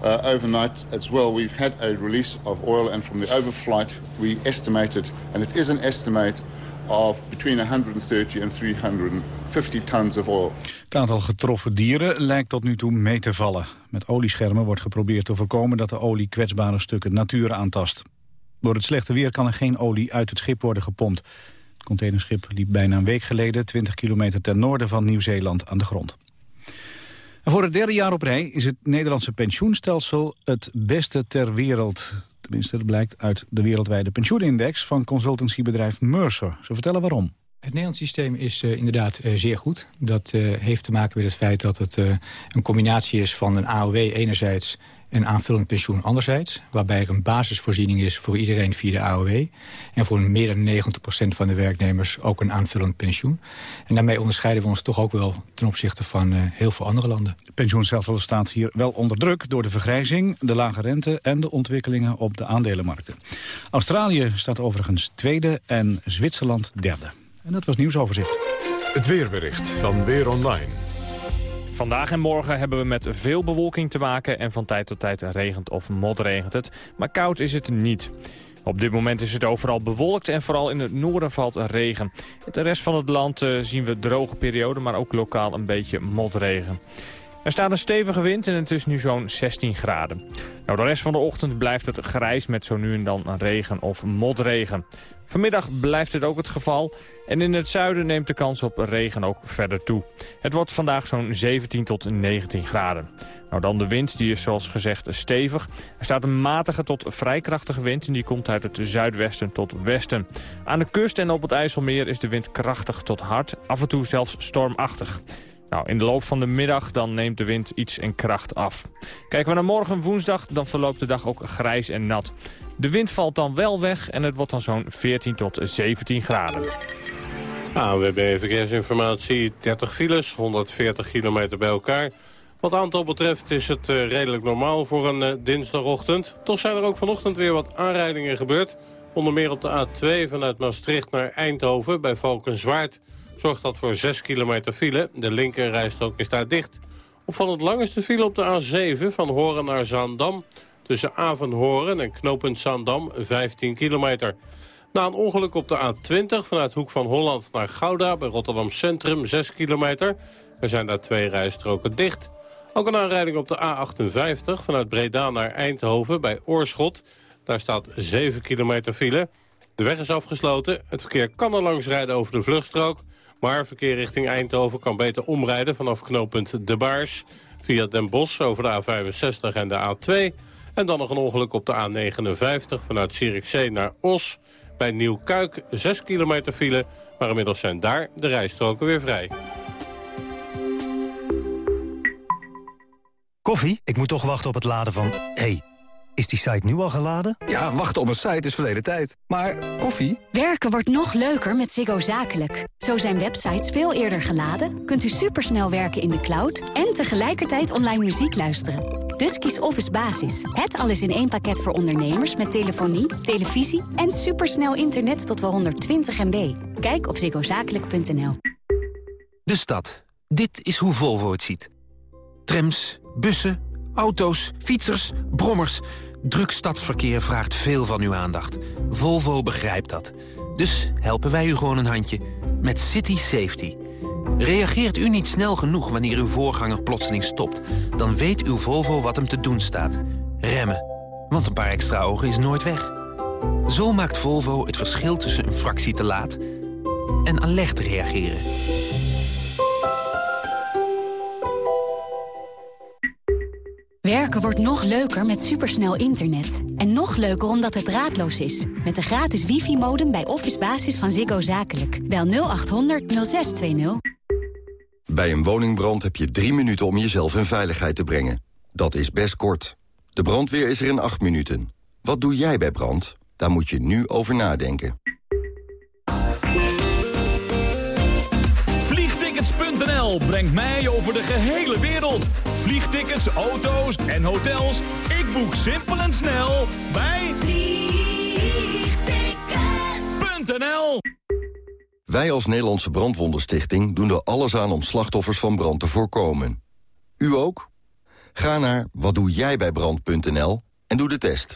S33: Uh, overnight as well we've had a release of oil and from the overflight we estimated, and it is an estimate of between 130 and 350 tons of oil.
S2: Het aantal getroffen dieren lijkt tot nu toe mee te vallen. Met olieschermen wordt geprobeerd te voorkomen dat de olie kwetsbare stukken natuur aantast. Door het slechte weer kan er geen olie uit het schip worden gepompt. Het containerschip liep bijna een week geleden 20 kilometer ten noorden van Nieuw-Zeeland aan de grond. En voor het derde jaar op rij is het Nederlandse pensioenstelsel het beste ter wereld. Tenminste, dat blijkt uit de wereldwijde pensioenindex van consultancybedrijf Mercer. Ze vertellen waarom.
S13: Het Nederlands systeem is uh, inderdaad uh, zeer goed. Dat uh, heeft te maken met het feit dat het een combinatie is van een AOW enerzijds en aanvullend pensioen anderzijds. Waarbij er een basisvoorziening is voor iedereen via de AOW. En voor meer dan 90% van de werknemers ook een aanvullend pensioen. En daarmee onderscheiden we ons toch ook wel ten opzichte van heel veel andere landen.
S2: Het pensioenstelsel staat hier wel onder druk door de vergrijzing, de lage rente en de ontwikkelingen op de aandelenmarkten. Australië staat overigens tweede en Zwitserland derde. En dat was nieuwsoverzicht.
S1: Het weerbericht van Weer Online.
S34: Vandaag en morgen hebben we met veel bewolking te maken... en van tijd tot tijd regent of modregent het. Maar koud is het niet. Op dit moment is het overal bewolkt en vooral in het noorden valt regen. De rest van het land uh, zien we droge perioden, maar ook lokaal een beetje motregen. Er staat een stevige wind en het is nu zo'n 16 graden. Nou, de rest van de ochtend blijft het grijs met zo nu en dan regen of motregen. Vanmiddag blijft dit ook het geval en in het zuiden neemt de kans op regen ook verder toe. Het wordt vandaag zo'n 17 tot 19 graden. Nou dan de wind, die is zoals gezegd stevig. Er staat een matige tot vrij krachtige wind en die komt uit het zuidwesten tot westen. Aan de kust en op het IJsselmeer is de wind krachtig tot hard, af en toe zelfs stormachtig. Nou, in de loop van de middag dan neemt de wind iets in kracht af. Kijken we naar morgen woensdag, dan verloopt de dag ook grijs en nat. De wind valt dan wel weg en het wordt dan zo'n 14 tot 17 graden.
S4: ANWB Verkeersinformatie, 30 files, 140 kilometer bij elkaar. Wat aantal betreft is het uh, redelijk normaal voor een uh, dinsdagochtend. Toch zijn er ook vanochtend weer wat aanrijdingen gebeurd. Onder meer op de A2 vanuit Maastricht naar Eindhoven bij Valkenswaard zorgt dat voor 6 kilometer file. De linkerrijstrook is daar dicht. Of van het langste file op de A7 van Horen naar Zaandam... tussen Avenhoren en knooppunt Zaandam 15 kilometer. Na een ongeluk op de A20 vanuit Hoek van Holland naar Gouda... bij Rotterdam Centrum 6 kilometer. Er zijn daar twee rijstroken dicht. Ook een aanrijding op de A58 vanuit Breda naar Eindhoven bij Oorschot. Daar staat 7 kilometer file. De weg is afgesloten. Het verkeer kan er langs rijden over de vluchtstrook... Maar verkeer richting Eindhoven kan beter omrijden vanaf knooppunt De Baars... via Den Bosch over de A65 en de A2... en dan nog een ongeluk op de A59 vanuit Zierikzee naar Os... bij Nieuwkuik 6 kilometer file, maar inmiddels zijn daar de rijstroken weer vrij.
S35: Koffie? Ik moet toch wachten op het laden van... Hey, is die site nu al geladen?
S36: Ja, wachten op een site is verleden tijd. Maar koffie?
S9: Werken wordt nog leuker met Ziggo Zakelijk. Zo zijn websites veel eerder geladen, kunt u supersnel werken in de cloud... en tegelijkertijd online muziek luisteren. Dus kies Office Basis. Het alles in één pakket voor ondernemers met telefonie, televisie... en supersnel internet tot wel 120 MB. Kijk op ziggozakelijk.nl.
S37: De stad. Dit is hoe Volvo het ziet. Trams, bussen, auto's, fietsers, brommers... Druk stadsverkeer vraagt veel van uw aandacht. Volvo begrijpt dat. Dus helpen wij u gewoon een handje met City Safety. Reageert u niet snel genoeg wanneer uw voorganger plotseling stopt... dan weet uw Volvo wat hem te doen staat. Remmen. Want een paar extra ogen is nooit weg. Zo maakt Volvo het verschil tussen een fractie te laat... en alert reageren.
S9: Werken wordt nog leuker met supersnel internet. En nog leuker omdat het draadloos is. Met de gratis wifi-modem bij Office Basis van Ziggo Zakelijk. Bel 0800 0620.
S38: Bij een woningbrand heb je drie minuten om jezelf in veiligheid te brengen. Dat is best kort. De brandweer is er in acht minuten. Wat doe jij bij brand? Daar moet je nu over nadenken.
S39: Brengt mij over de gehele wereld. Vliegtickets, auto's en hotels. Ik boek simpel en snel bij Vliegtickets.nl.
S38: Wij als Nederlandse Brandwondenstichting doen er alles aan om slachtoffers van brand te voorkomen. U ook? Ga naar watdoejijbijbrand.nl en doe de test.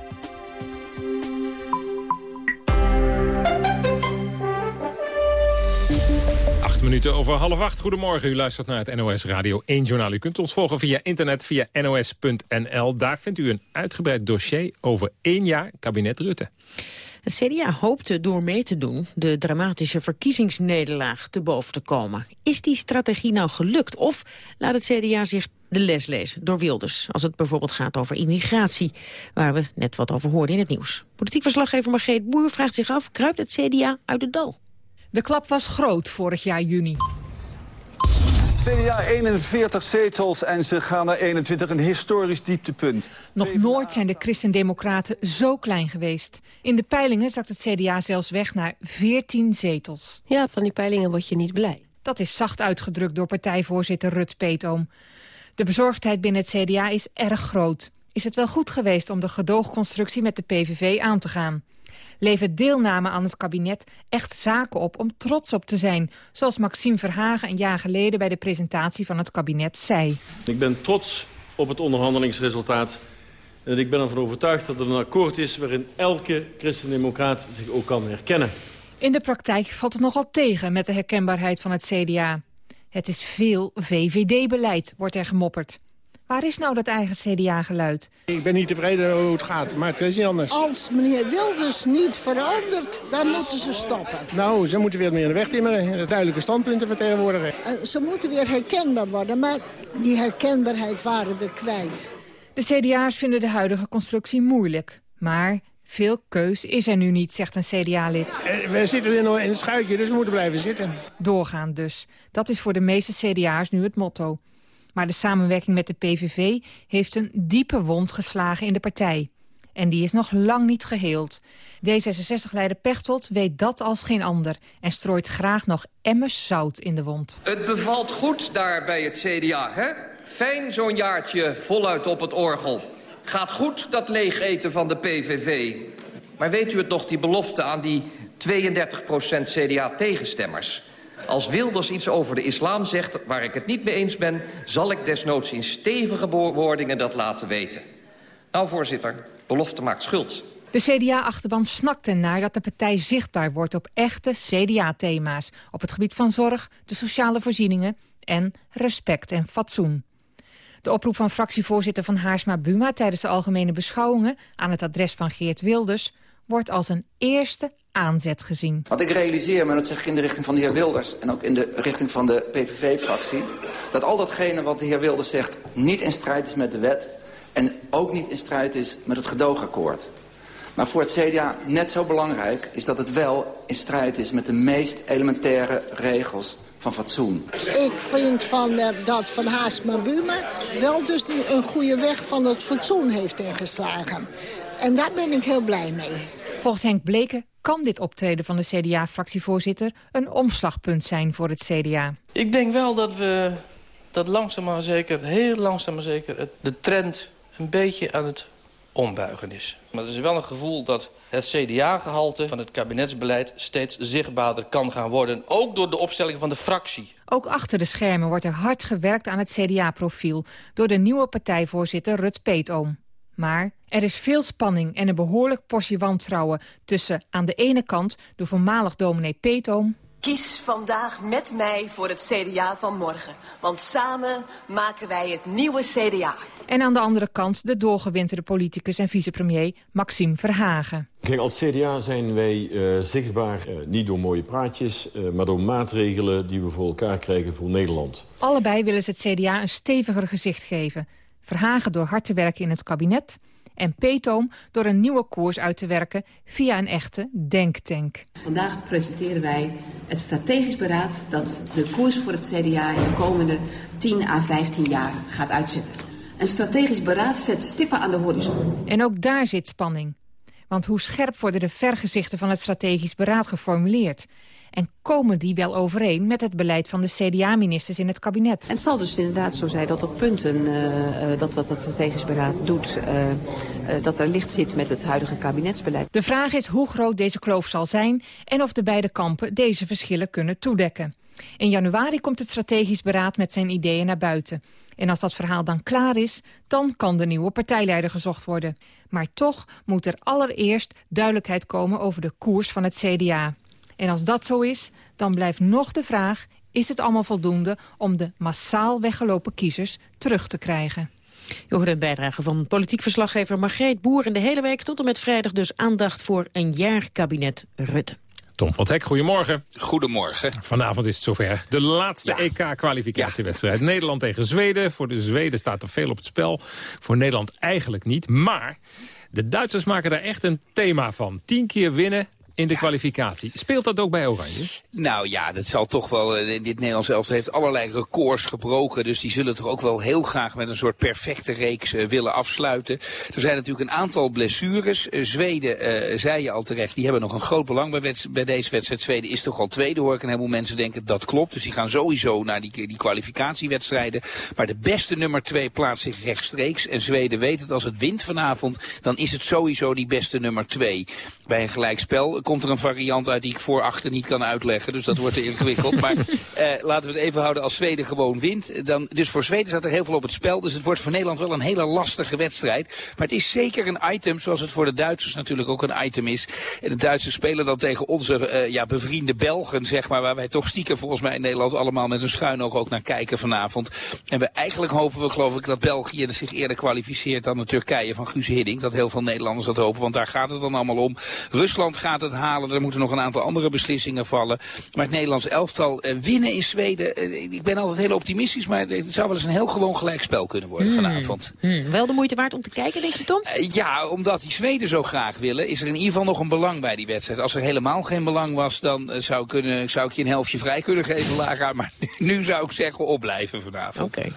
S12: Minuten over half acht. Goedemorgen, u luistert naar het NOS Radio 1 Journaal. U kunt ons volgen via internet via nos.nl. Daar vindt u een uitgebreid dossier over één jaar kabinet Rutte.
S11: Het CDA hoopte door mee te doen de dramatische verkiezingsnederlaag te boven te komen. Is die strategie nou gelukt of laat het CDA zich de les lezen door Wilders... als het bijvoorbeeld gaat over immigratie, waar we net wat over hoorden in het nieuws. Politiek verslaggever Margreet Boer vraagt zich af, kruipt het CDA uit het dal?
S40: De klap was groot vorig jaar juni.
S41: CDA 41 zetels en ze gaan naar 21, een historisch dieptepunt.
S42: Nog nooit zijn de christendemocraten zo klein geweest. In de peilingen zakt het CDA zelfs weg naar 14 zetels.
S43: Ja, van die peilingen word je niet blij.
S42: Dat is zacht uitgedrukt door partijvoorzitter Rut Peetoom. De bezorgdheid binnen het CDA is erg groot. Is het wel goed geweest om de gedoogconstructie met de PVV aan te gaan? Levert deelname aan het kabinet echt zaken op om trots op te zijn... zoals Maxime Verhagen een jaar geleden bij de presentatie van het kabinet zei.
S44: Ik ben trots op het onderhandelingsresultaat. En ik ben ervan overtuigd dat het een akkoord is... waarin elke christendemocraat zich ook kan herkennen.
S42: In de praktijk valt het nogal tegen met de herkenbaarheid van het CDA. Het is veel VVD-beleid, wordt er gemopperd. Waar is nou dat eigen CDA-geluid?
S45: Ik ben niet tevreden hoe het gaat, maar het is niet anders.
S46: Als meneer Wilders niet verandert, dan moeten ze stoppen.
S45: Nou, ze moeten weer meer in de weg timmeren, duidelijke standpunten vertegenwoordigen.
S46: Uh, ze moeten weer herkenbaar worden, maar die herkenbaarheid waren we kwijt.
S42: De CDA's vinden de huidige constructie moeilijk. Maar veel keus is er nu niet, zegt een CDA-lid.
S45: Eh, we zitten in het schuitje, dus we moeten blijven zitten.
S42: Doorgaan dus. Dat is voor de meeste CDA's nu het motto. Maar de samenwerking met de PVV heeft een diepe wond geslagen in de partij. En die is nog lang niet geheeld. D66-leider Pechtold weet dat als geen ander... en strooit graag nog emmers zout in de wond.
S47: Het bevalt goed daar bij het CDA, hè? Fijn zo'n jaartje voluit op het orgel. Gaat goed, dat leeg eten van de PVV. Maar weet u het nog, die belofte aan die 32% CDA-tegenstemmers... Als Wilders iets over de islam zegt waar ik het niet mee eens ben... zal ik desnoods in stevige bewoordingen dat laten weten. Nou, voorzitter, belofte maakt schuld.
S42: De CDA-achterban snakt ernaar dat de partij zichtbaar wordt op echte CDA-thema's... op het gebied van zorg, de sociale voorzieningen en respect en fatsoen. De oproep van fractievoorzitter van Haarsma Buma tijdens de algemene beschouwingen... aan het adres van Geert Wilders wordt als een eerste aanzet gezien.
S48: Want ik realiseer me, en dat zeg ik in de richting van de heer Wilders... en ook in de richting van de PVV-fractie... dat al datgene wat de heer Wilders zegt niet in strijd is met de wet... en ook niet in strijd is met het gedoogakkoord. Maar voor het CDA net zo belangrijk is dat het wel in strijd is... met de meest elementaire regels van fatsoen.
S46: Ik vind van, uh, dat Van Haasma Buma wel dus een goede weg van het fatsoen heeft ingeslagen. En daar ben ik heel blij mee.
S42: Volgens Henk Bleken kan dit optreden van de CDA-fractievoorzitter... een omslagpunt zijn voor het CDA.
S40: Ik denk wel dat we dat langzaam maar zeker, heel langzaam maar zeker... de trend een beetje aan het ombuigen is. Maar er is wel een gevoel dat het CDA-gehalte van het kabinetsbeleid steeds zichtbaarder kan gaan worden. Ook door de opstelling van de fractie.
S42: Ook achter de schermen wordt er hard gewerkt aan het CDA-profiel... door de nieuwe partijvoorzitter Rut Peetoom. Maar er is veel spanning en een behoorlijk portie wantrouwen... tussen aan de ene kant de voormalig dominee Peetoom...
S49: Kies vandaag met mij voor het CDA van morgen. Want samen maken wij het nieuwe CDA.
S42: En aan de andere kant de doorgewinterde politicus en vicepremier Maxime Verhagen.
S44: Kijk, als CDA zijn wij uh, zichtbaar uh, niet door mooie praatjes... Uh, maar door maatregelen die we voor elkaar krijgen voor Nederland.
S42: Allebei willen ze het CDA een steviger gezicht geven. Verhagen door hard te werken in het kabinet... en Peetoom door een nieuwe koers uit te werken via een echte denktank.
S50: Vandaag presenteren wij het strategisch beraad... dat de koers voor het CDA in de komende 10 à 15 jaar gaat uitzetten. Een strategisch beraad zet stippen aan de horizon.
S42: En ook daar zit spanning. Want hoe scherp worden de vergezichten van het strategisch beraad geformuleerd? En komen die wel overeen met het beleid van de CDA-ministers in het kabinet?
S50: En het zal dus inderdaad zo zijn dat op punten uh, dat wat het strategisch beraad doet... Uh, uh, dat er licht zit met het huidige kabinetsbeleid.
S42: De vraag is hoe groot deze kloof zal zijn... en of de beide kampen deze verschillen kunnen toedekken. In januari komt het strategisch beraad met zijn ideeën naar buiten. En als dat verhaal dan klaar is, dan kan de nieuwe partijleider gezocht worden. Maar toch moet er allereerst duidelijkheid komen over de koers van het CDA. En als dat zo is, dan blijft nog de vraag... is het allemaal voldoende om de massaal weggelopen kiezers terug te krijgen?
S11: Je hoorde een bijdrage van politiek verslaggever Margreet Boer... in de hele week tot en met vrijdag dus aandacht voor een jaar kabinet Rutte.
S12: Tom van Hek, goedemorgen.
S51: Goedemorgen.
S12: Vanavond is het zover. De laatste ja. EK-kwalificatiewedstrijd. Ja. Nederland tegen Zweden. Voor de Zweden staat er veel op het spel. Voor Nederland eigenlijk niet. Maar de Duitsers maken daar echt een thema van. Tien keer winnen in de kwalificatie. Speelt dat ook bij Oranje?
S37: Nou ja, dat zal toch wel. eh, Dit Nederlands elftal heeft allerlei records gebroken. Dus die zullen toch ook wel heel graag met een soort perfecte reeks eh, willen afsluiten. Er zijn natuurlijk een aantal blessures. Eh, Zweden, eh, zei je al terecht, die hebben nog een groot belang bij deze wedstrijd. Zweden is toch al tweede, hoor ik een heleboel mensen denken dat klopt. Dus die gaan sowieso naar die, die kwalificatiewedstrijden. Maar de beste nummer twee plaatst zich rechtstreeks. En Zweden weet het, als het wint vanavond, dan is het sowieso die beste nummer twee. Bij een gelijkspel komt er een variant uit die ik voor achter niet kan uitleggen. Dus dat wordt te ingewikkeld. maar eh, laten we het even houden als Zweden gewoon wint. Dan, dus voor Zweden staat er heel veel op het spel. Dus het wordt voor Nederland wel een hele lastige wedstrijd. Maar het is zeker een item, zoals het voor de Duitsers natuurlijk ook een item is. En de Duitsers spelen dan tegen onze eh, ja, bevriende Belgen, zeg maar. Waar wij toch stiekem volgens mij in Nederland allemaal met een schuin oog ook naar kijken vanavond. En we eigenlijk hopen we geloof ik dat België zich eerder kwalificeert dan de Turkije van Guus Hiddink. Dat heel veel Nederlanders dat hopen, want daar gaat het dan allemaal om. Rusland gaat het halen, er moeten nog een aantal andere beslissingen vallen. Maar het Nederlands elftal eh, winnen in Zweden, eh, ik ben altijd heel optimistisch, maar het zou wel eens een heel gewoon gelijkspel kunnen worden
S11: Hmm.
S37: vanavond.
S11: Hmm, wel de moeite waard om te kijken, denk je Tom?
S37: Eh, Ja, omdat die Zweden zo graag willen, is er in ieder geval nog een belang bij die wedstrijd. Als er helemaal geen belang was, dan zou, ik kunnen, zou ik je een helftje vrij kunnen geven, Lara. Maar nu zou ik zeggen, opblijven vanavond.
S11: Oké.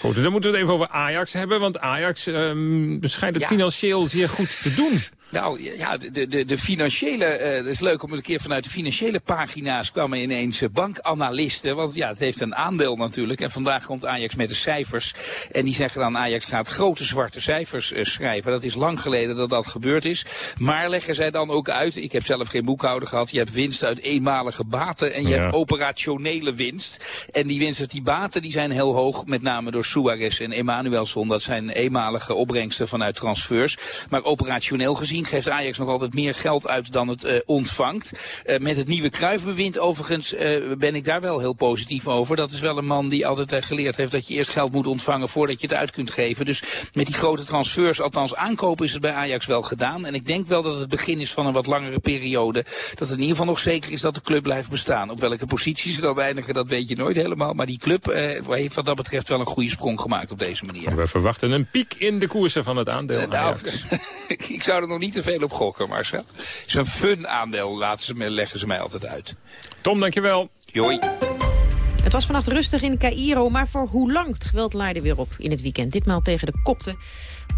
S12: Goed, dan moeten we het even over Ajax hebben. Want Ajax ehm, schijnt het
S37: Ja.
S12: financieel zeer goed te doen.
S37: Nou ja, de, de, de financiële, eh het is leuk om een keer vanuit de financiële pagina's kwamen ineens eh, bankanalisten. Want ja, het heeft een aandeel natuurlijk. En vandaag komt Ajax met de cijfers. En die zeggen dan Ajax gaat grote zwarte cijfers eh, schrijven. Dat is lang geleden dat dat gebeurd is. Maar leggen zij dan ook uit, ik heb zelf geen boekhouder gehad. Je hebt winst uit eenmalige baten en je
S12: Ja.
S37: hebt operationele winst. En die winst uit die baten die zijn heel hoog. Met name door Suarez en Emanuelson. Dat zijn eenmalige opbrengsten vanuit transfers. Maar operationeel gezien geeft Ajax nog altijd meer geld uit dan het eh, ontvangt. Eh, met het nieuwe Kruifbewind overigens eh, ben ik daar wel heel positief over. Dat is wel een man die altijd geleerd heeft dat je eerst geld moet ontvangen voordat je het uit kunt geven. Dus met die grote transfers, althans aankopen, is het bij Ajax wel gedaan. En ik denk wel dat het het begin is van een wat langere periode. Dat het in ieder geval nog zeker is dat de club blijft bestaan. Op welke positie ze dan eindigen, dat weet je nooit helemaal. Maar die club heeft wat dat betreft wel een goede sprong gemaakt op deze manier.
S12: We verwachten een piek in de koersen van het aandeel
S37: nou, ik zou er nog niet te veel op gokken, Marcel. Het is een fun aandeel, laten ze me, leggen ze mij altijd uit.
S12: Tom, dankjewel.
S37: Joi.
S11: Het was vannacht rustig in Cairo, maar voor hoe lang? Het geweld laaide weer op in het weekend. Ditmaal tegen de kopten.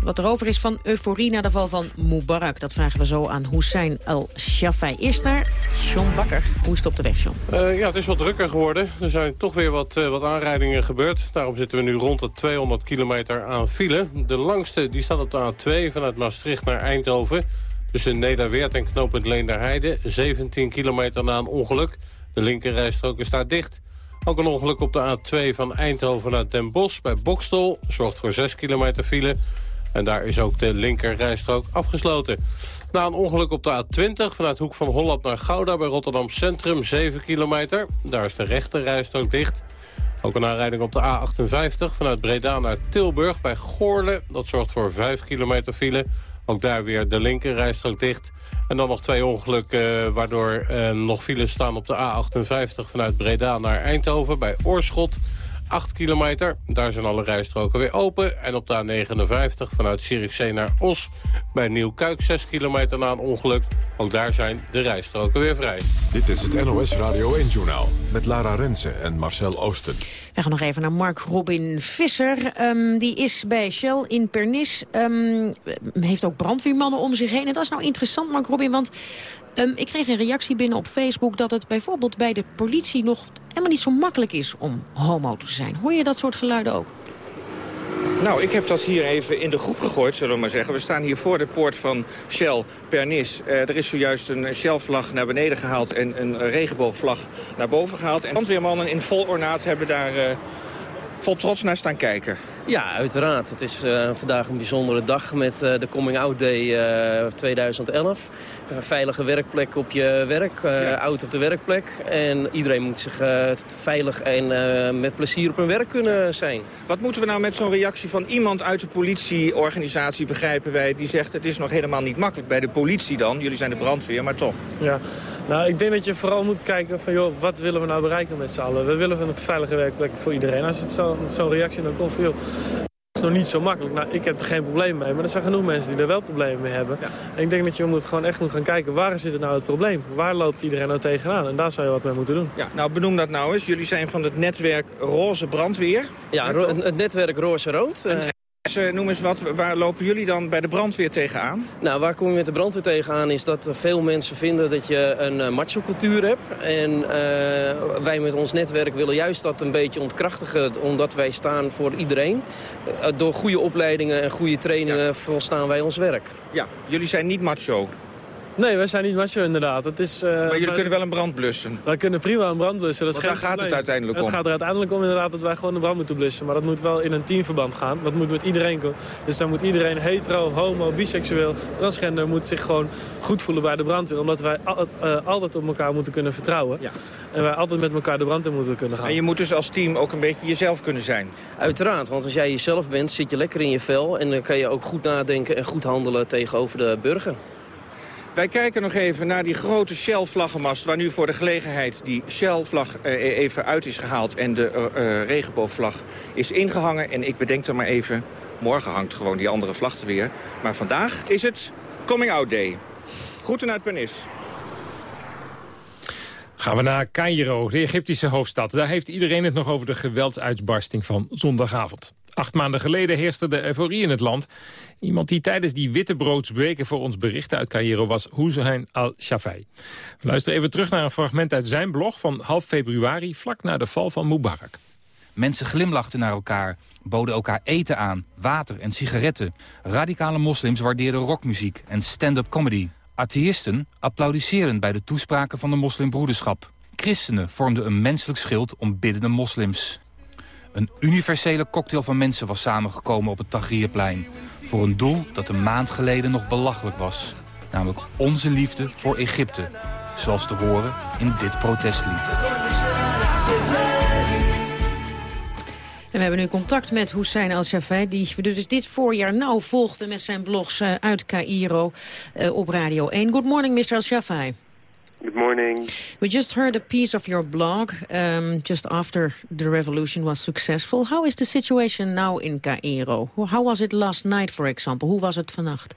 S11: Wat er over is van euforie na de val van Mubarak... dat vragen we zo aan Hussein al-Shafai. Eerst naar John Bakker. Hoe is het op de weg, John?
S4: Eh, ja, het is wat drukker geworden. Er zijn toch weer wat, eh, wat aanrijdingen gebeurd. Daarom zitten we nu rond de 200 kilometer aan file. De langste die staat op de A2 vanuit Maastricht naar Eindhoven. Tussen Nederweert en knooppunt Leenderheide. 17 kilometer na een ongeluk. De linkerrijstrook is daar dicht. Ook een ongeluk op de A2 van Eindhoven naar Den Bosch bij Bokstol. Zorgt voor 6 kilometer file. En daar is ook de linkerrijstrook afgesloten. Na een ongeluk op de A20 vanuit Hoek van Holland naar Gouda bij Rotterdam Centrum 7 kilometer. Daar is de rechterrijstrook dicht. Ook een aanrijding op de A58 vanuit Breda naar Tilburg bij Goorle. Dat zorgt voor 5 kilometer file. Ook daar weer de linkerrijstrook dicht. En dan nog twee ongelukken eh, waardoor eh, nog files staan op de A58 vanuit Breda naar Eindhoven bij Oorschot. 8 kilometer, daar zijn alle rijstroken weer open. En op de A59 vanuit Zierikzee naar Os bij Nieuwkuik 6 kilometer na een ongeluk. Ook daar zijn de rijstroken weer vrij.
S10: Dit is het NOS Radio 1-journaal met Lara Rensen en Marcel Oosten.
S11: We gaan nog even naar Mark Robin Visser. Ehm, die is bij Shell in Pernis. Ehm, heeft ook brandweermannen om zich heen. En dat is nou interessant, Mark Robin, want ehm, ik kreeg een reactie binnen op Facebook... dat het bijvoorbeeld bij de politie nog helemaal niet zo makkelijk is om homo te zijn. Hoor je dat soort geluiden ook?
S21: Nou, ik heb dat hier even in de groep gegooid, zullen we maar zeggen. We staan hier voor de poort van Shell Pernis. Eh, er is zojuist een Shell-vlag naar beneden gehaald en een regenboogvlag naar boven gehaald. En brandweermannen in vol ornaat hebben daar eh, vol trots naar staan kijken.
S52: Ja, uiteraard. Het is eh, vandaag een bijzondere dag met de Coming Out Day eh, 2011. Een veilige werkplek op je werk, eh out op de werkplek. En iedereen moet zich eh, veilig en eh, met plezier op hun werk kunnen zijn.
S21: Wat moeten we nou met zo'n reactie van iemand uit de politieorganisatie, begrijpen wij, die zegt het is nog helemaal niet makkelijk bij de politie dan. Jullie zijn de brandweer, maar toch.
S53: Ja, nou ik denk dat je vooral moet kijken van joh, wat willen we nou bereiken met z'n allen. We willen een veilige werkplek voor iedereen. Als het zo'n zo'n reactie dan komt van joh, is nog niet zo makkelijk. Nou, ik heb er geen probleem mee, maar er zijn genoeg mensen die er wel problemen mee hebben. En ik denk dat je moet gewoon echt moet gaan kijken, waar zit het nou het probleem? Waar loopt iedereen nou tegenaan? En daar zou je wat mee moeten doen.
S21: Ja, nou benoem dat nou eens. Jullie zijn van het netwerk Roze Brandweer.
S52: Ja, het netwerk Roze-Rood.
S21: Uh, noem eens wat, waar lopen jullie dan bij de brandweer tegenaan?
S52: Nou, waar kom je met de brandweer tegenaan is dat veel mensen vinden dat je een uh, macho-cultuur hebt. En uh, wij met ons netwerk willen juist dat een beetje ontkrachtigen, omdat wij staan voor iedereen. door goede opleidingen en goede trainingen ja. volstaan wij ons werk.
S21: Ja, jullie zijn niet macho.
S53: Nee, wij zijn niet macho inderdaad. Het is, uh,
S21: maar jullie kunnen wel een brand blussen?
S53: Wij kunnen prima een brand blussen. Dat
S21: Want daar gaat het uiteindelijk om?
S53: Het gaat er uiteindelijk om inderdaad dat wij gewoon een brand moeten blussen. Maar dat moet wel in een teamverband gaan. Dat moet met iedereen komen. Dus dan moet iedereen hetero, homo, biseksueel, transgender... moet zich gewoon goed voelen bij de brandweer. Omdat wij al, uh, altijd op elkaar moeten kunnen vertrouwen. Ja. En wij altijd met elkaar de brand in moeten kunnen gaan.
S21: En je moet dus als team ook een beetje jezelf kunnen zijn?
S52: Uiteraard, want als jij jezelf bent, zit je lekker in je vel. En dan kan je ook goed nadenken en goed handelen tegenover de burger.
S21: Wij kijken nog even naar die grote Shell-vlaggenmast... waar nu voor de gelegenheid die Shell-vlag uh, even uit is gehaald... en de uh, regenboogvlag is ingehangen. En ik bedenk er maar even, morgen hangt gewoon die andere vlag er weer. Maar vandaag is het Coming Out Day. Groeten uit Pernis.
S12: Gaan we naar Cairo, de Egyptische hoofdstad. Daar heeft iedereen het nog over de geweldsuitbarsting van zondagavond. Acht maanden geleden heerste de euforie in het land. Iemand die tijdens die wittebroodsbreken voor ons berichtte uit Cairo was Hussein al-Shafai. We luisteren even terug naar een fragment uit zijn blog van half februari, vlak na de val van Mubarak.
S54: Mensen glimlachten naar elkaar, boden elkaar eten aan, water en sigaretten. Radicale moslims waardeerden rockmuziek en stand-up comedy. Atheïsten applaudisseerden bij de toespraken van de moslimbroederschap. Christenen vormden een menselijk schild om biddende moslims. Een universele cocktail van mensen was samengekomen op het Tahrirplein... voor een doel dat een maand geleden nog belachelijk was. Namelijk onze liefde voor Egypte. Zoals te horen in dit protestlied.
S11: We hebben nu contact met Hussein al-Shafai... die dus dit voorjaar nauw volgde met zijn blogs uh, uit Cairo uh, op Radio 1. Good morning, Mr. al-Shafai.
S55: Good morning.
S11: We just heard a piece of your blog um, just after the revolution was successful. How is the situation now in Cairo? How was it last night, for example? Hoe was het vannacht?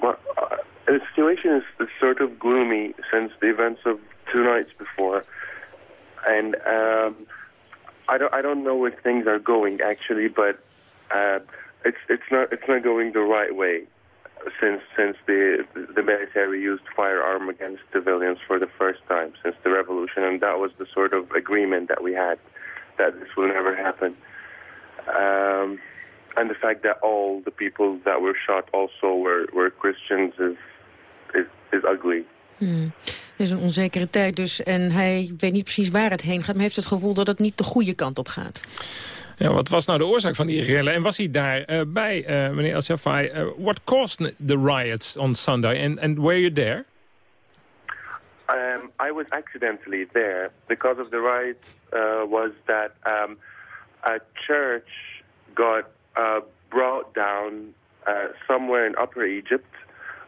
S55: Well, uh, the situation is, is sort of gloomy since the events of two nights before. And um, I don't I don't know where things are going actually, but uh, it's it's not it's not going the right way since since the the military used firearm against civilians for the first time since the revolution, and that was the sort of agreement that we had that this will never happen. Um, and the fact that all the people that were shot also were were Christians is is, is ugly.
S11: Hmm. Het is een onzekere tijd dus en hij weet niet precies waar het heen gaat... maar heeft het gevoel dat het niet de goede kant op gaat.
S12: Ja, wat was nou de oorzaak van die rellen? En was hij daar uh, bij, uh, meneer El-Shafai? Uh, what caused the riots on Sunday and, and were you there?
S55: Um, I was accidentally there because of the riots was that um, a church got brought down somewhere in Upper Egypt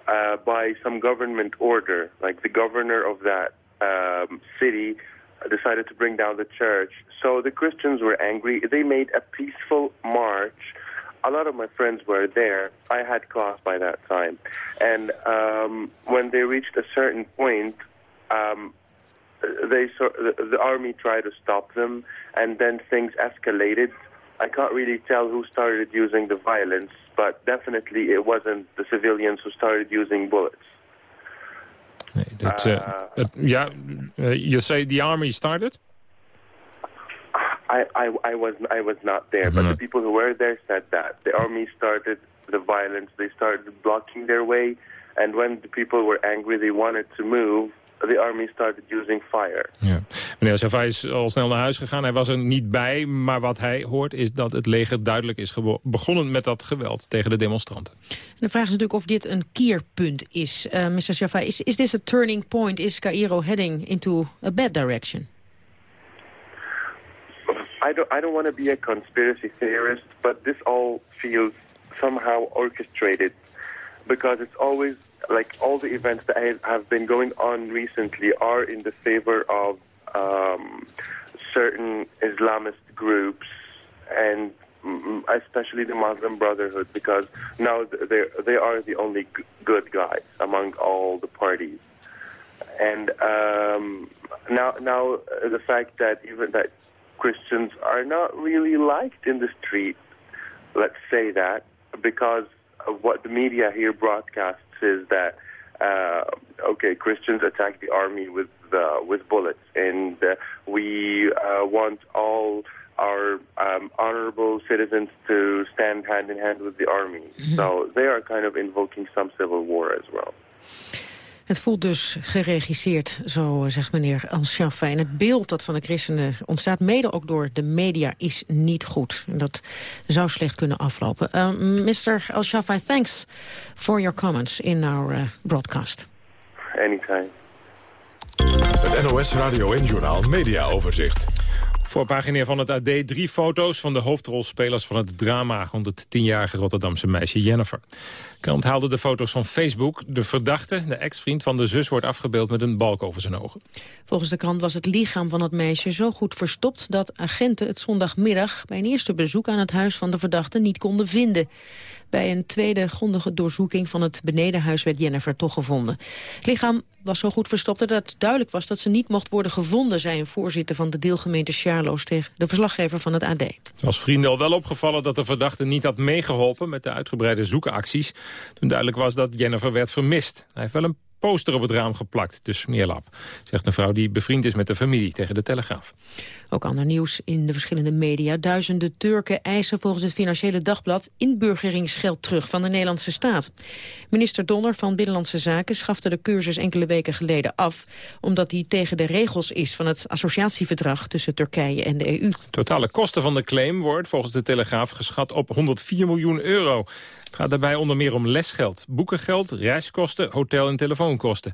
S55: uh, by some government order. Like the governor of that um, city decided to bring down the church. So the Christians were angry. They made a peaceful march. A lot of my friends were there. I had class by that time. And um, when they reached a certain point, um, they the, the army tried to stop them, and then things escalated. I can't really tell who started using the violence, but definitely it wasn't the civilians who started using bullets.
S12: Nee, dat, uh, uh, you say the army started?
S55: I, I, I, was, I was not there, but the people who were there said that. The army started the violence, they started blocking their way, and when the people were angry, they wanted to move, the army started using fire.
S12: Ja. Meneer Savai is al snel naar huis gegaan. Hij was er niet bij, maar wat hij hoort is dat het leger duidelijk is begonnen met dat geweld tegen de demonstranten.
S11: de vraag is natuurlijk of dit een keerpunt is. Uh, Mr. Savai, is, is this a turning point? Is Cairo heading into a bad direction?
S55: I don't, I don't want to be a conspiracy theorist, but this all feels somehow orchestrated because it's always like all the events that have been going on recently are in the favor of um, certain Islamist groups, and especially the Muslim Brotherhood, because now they they are the only good guys among all the parties, and um, now now uh, the fact that even that Christians are not really liked in the street, let's say that, because what the media here broadcasts is that uh, okay, Christians attack the army with uh, with bullets, and uh, we uh, want all our um, honorable citizens to stand hand in hand with the army. So they are kind of invoking some civil war as well.
S11: Het voelt dus geregisseerd, zo eh, zegt meneer Al-Shafa. En het beeld dat van de christenen ontstaat mede ook door de media is niet goed. En dat zou slecht kunnen aflopen. Uh, Mr. Al-Shafa, thanks for your comments in our uh, broadcast.
S55: Anytime.
S10: Het NOS Radio en Journaal Media Overzicht.
S12: Voorpagina van het AD drie foto's van de hoofdrolspelers van het drama... rond het tienjarige Rotterdamse meisje Jennifer. Krant haalde de foto's van Facebook. De verdachte, de ex-vriend van de zus, wordt afgebeeld met een balk over zijn ogen.
S11: Volgens de krant was het lichaam van het meisje zo goed verstopt... dat agenten het zondagmiddag bij een eerste bezoek aan het huis van de verdachte niet konden vinden. Bij een tweede grondige doorzoeking van het benedenhuis werd Jennifer toch gevonden. Het lichaam was zo goed verstopt dat het duidelijk was dat ze niet mocht worden gevonden, zei een voorzitter van de deelgemeente Charloes tegen de verslaggever van het AD.
S12: Was vrienden al wel opgevallen dat de verdachte niet had meegeholpen met de uitgebreide zoekacties. Toen duidelijk was dat Jennifer werd vermist. Hij heeft wel een poster op het raam geplakt, de smeerlap. Zegt een vrouw die bevriend is met de familie tegen de Telegraaf.
S11: Ook ander nieuws in de verschillende media. Duizenden Turken eisen volgens het Financiële Dagblad inburgeringsgeld terug van de Nederlandse staat. Minister Donner van Binnenlandse Zaken schafte de cursus enkele weken geleden af, omdat die tegen de regels is van het associatieverdrag tussen Turkije en de EU.
S12: Totale kosten van de claim wordt volgens de Telegraaf geschat op 104 miljoen euro. Het gaat daarbij onder meer om lesgeld, boekengeld, reiskosten, hotel- en telefoonkosten.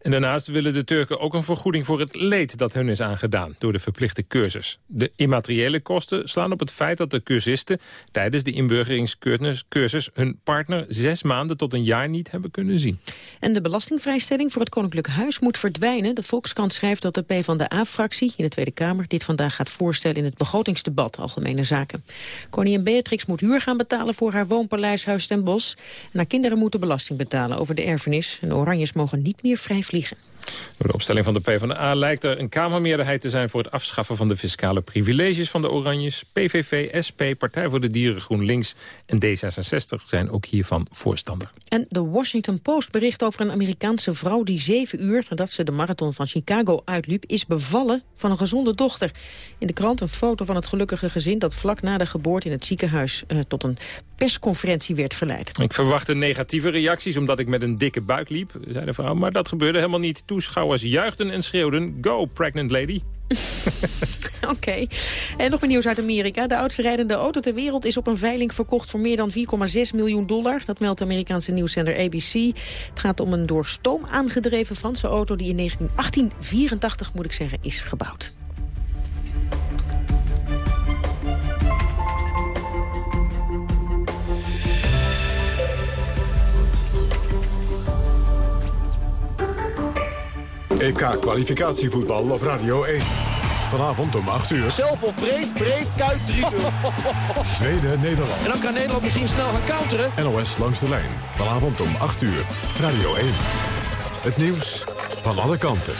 S12: En daarnaast willen de Turken ook een vergoeding voor het leed dat hun is aangedaan door de verplichte cursus. De immateriële kosten slaan op het feit dat de cursisten tijdens de inburgeringscursus hun partner zes maanden tot een jaar niet hebben kunnen zien.
S11: En de belastingvrijstelling voor het Koninklijk Huis moet verdwijnen. De Volkskrant schrijft dat de PvdA-fractie in de Tweede Kamer dit vandaag gaat voorstellen in het begrotingsdebat Algemene Zaken. Koningin Beatrix moet huur gaan betalen voor haar woonpaleis Huis ten Bosch. En haar kinderen moeten belasting betalen over de erfenis. En Oranjes mogen niet meer vrij vliegen.
S12: Door de opstelling van de PvdA lijkt er een Kamermeerderheid te zijn... voor het afschaffen van de fiscale privileges van de Oranjes. PVV, SP, Partij voor de Dieren, GroenLinks en D66 zijn ook hiervan voorstander.
S11: En de Washington Post bericht over een Amerikaanse vrouw... die zeven uur nadat ze de marathon van Chicago uitliep... is bevallen van een gezonde dochter. In de krant een foto van het gelukkige gezin... dat vlak na de geboorte in het ziekenhuis uh, tot een persconferentie werd verleid.
S12: Ik verwachtte negatieve reacties omdat ik met een dikke buik liep, zei de vrouw. Maar dat gebeurde helemaal niet. Toeschouwers juichten en schreeuwden, go pregnant lady.
S11: Oké. Okay. En nog meer nieuws uit Amerika. De oudste rijdende auto ter wereld is op een veiling verkocht voor meer dan 4,6 miljoen dollar. Dat meldt de Amerikaanse nieuwszender ABC. Het gaat om een door stoom aangedreven Franse auto die in 1884, moet ik zeggen, is gebouwd.
S10: EK-kwalificatievoetbal op Radio 1. Vanavond om 8 uur.
S56: Zelf of breed, breed, kuit 3
S10: Zweden-Nederland.
S56: En dan kan Nederland misschien snel gaan counteren.
S10: NOS langs de lijn. Vanavond om 8 uur. Radio 1. Het nieuws van alle kanten.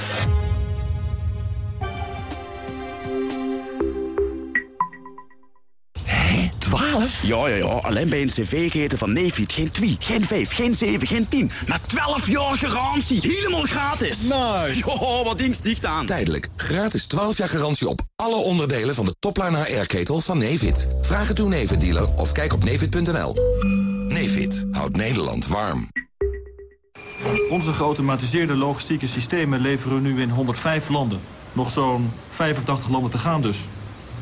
S57: 12? Ja, ja, ja. Alleen bij een cv-keten van Nefit. Geen 2, geen 5, geen 7, geen 10. Maar 12 jaar garantie. Helemaal gratis.
S56: Nice.
S57: Jo, wat ding sticht aan.
S58: Tijdelijk. Gratis 12 jaar garantie op alle onderdelen van de topline HR-ketel van Nefit. Vraag het uw Nefit-dealer of kijk op nefit.nl. Nefit houdt Nederland warm.
S59: Onze geautomatiseerde logistieke systemen leveren nu in 105 landen. Nog zo'n 85 landen te gaan dus.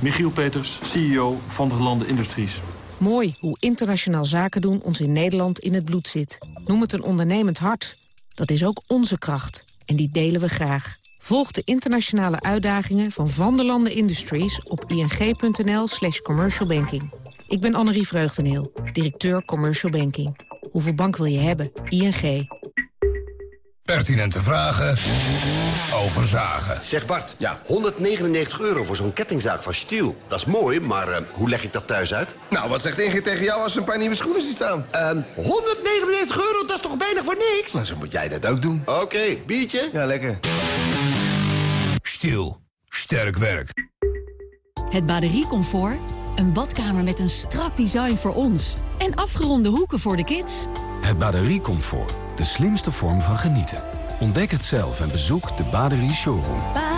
S59: Michiel Peters, CEO van der Landen Industries.
S60: Mooi hoe internationaal zaken doen ons in Nederland in het bloed zit. Noem het een ondernemend hart. Dat is ook onze kracht. En die delen we graag. Volg de internationale uitdagingen van Van der Landen Industries op ing.nl slash commercial banking. Ik ben Annerie Vreugdeneel, directeur Commercial Banking. Hoeveel bank wil je hebben? ING.
S61: Pertinente vragen over zagen.
S38: Zeg Bart, ja. 199 euro voor zo'n kettingzaag van Stiel. Dat is mooi, maar eh, hoe leg ik dat thuis uit?
S62: Nou, wat zegt Ingrid tegen jou als ze een paar nieuwe schoenen ziet staan?
S38: Ehm 199 euro, dat is toch bijna voor niks?
S62: Nou, zo moet jij dat ook doen.
S38: Oké, biertje?
S62: Ja, lekker.
S61: Stiel. Sterk werk.
S63: Het batteriecomfort, een badkamer met een strak design voor ons... en afgeronde hoeken voor de kids.
S18: Het batteriecomfort, de slimste vorm van genieten. Ontdek het zelf en bezoek de Baderie Showroom.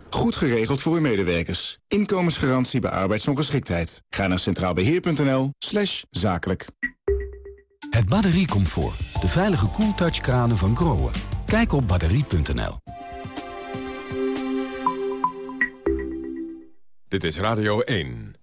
S5: Goed geregeld voor uw medewerkers. Inkomensgarantie bij arbeidsongeschiktheid. Ga naar centraalbeheer.nl slash zakelijk.
S18: Het batteriecomfort, de veilige Cooltouch kranen van Groen. Kijk op batterie.nl.
S10: Dit is Radio 1.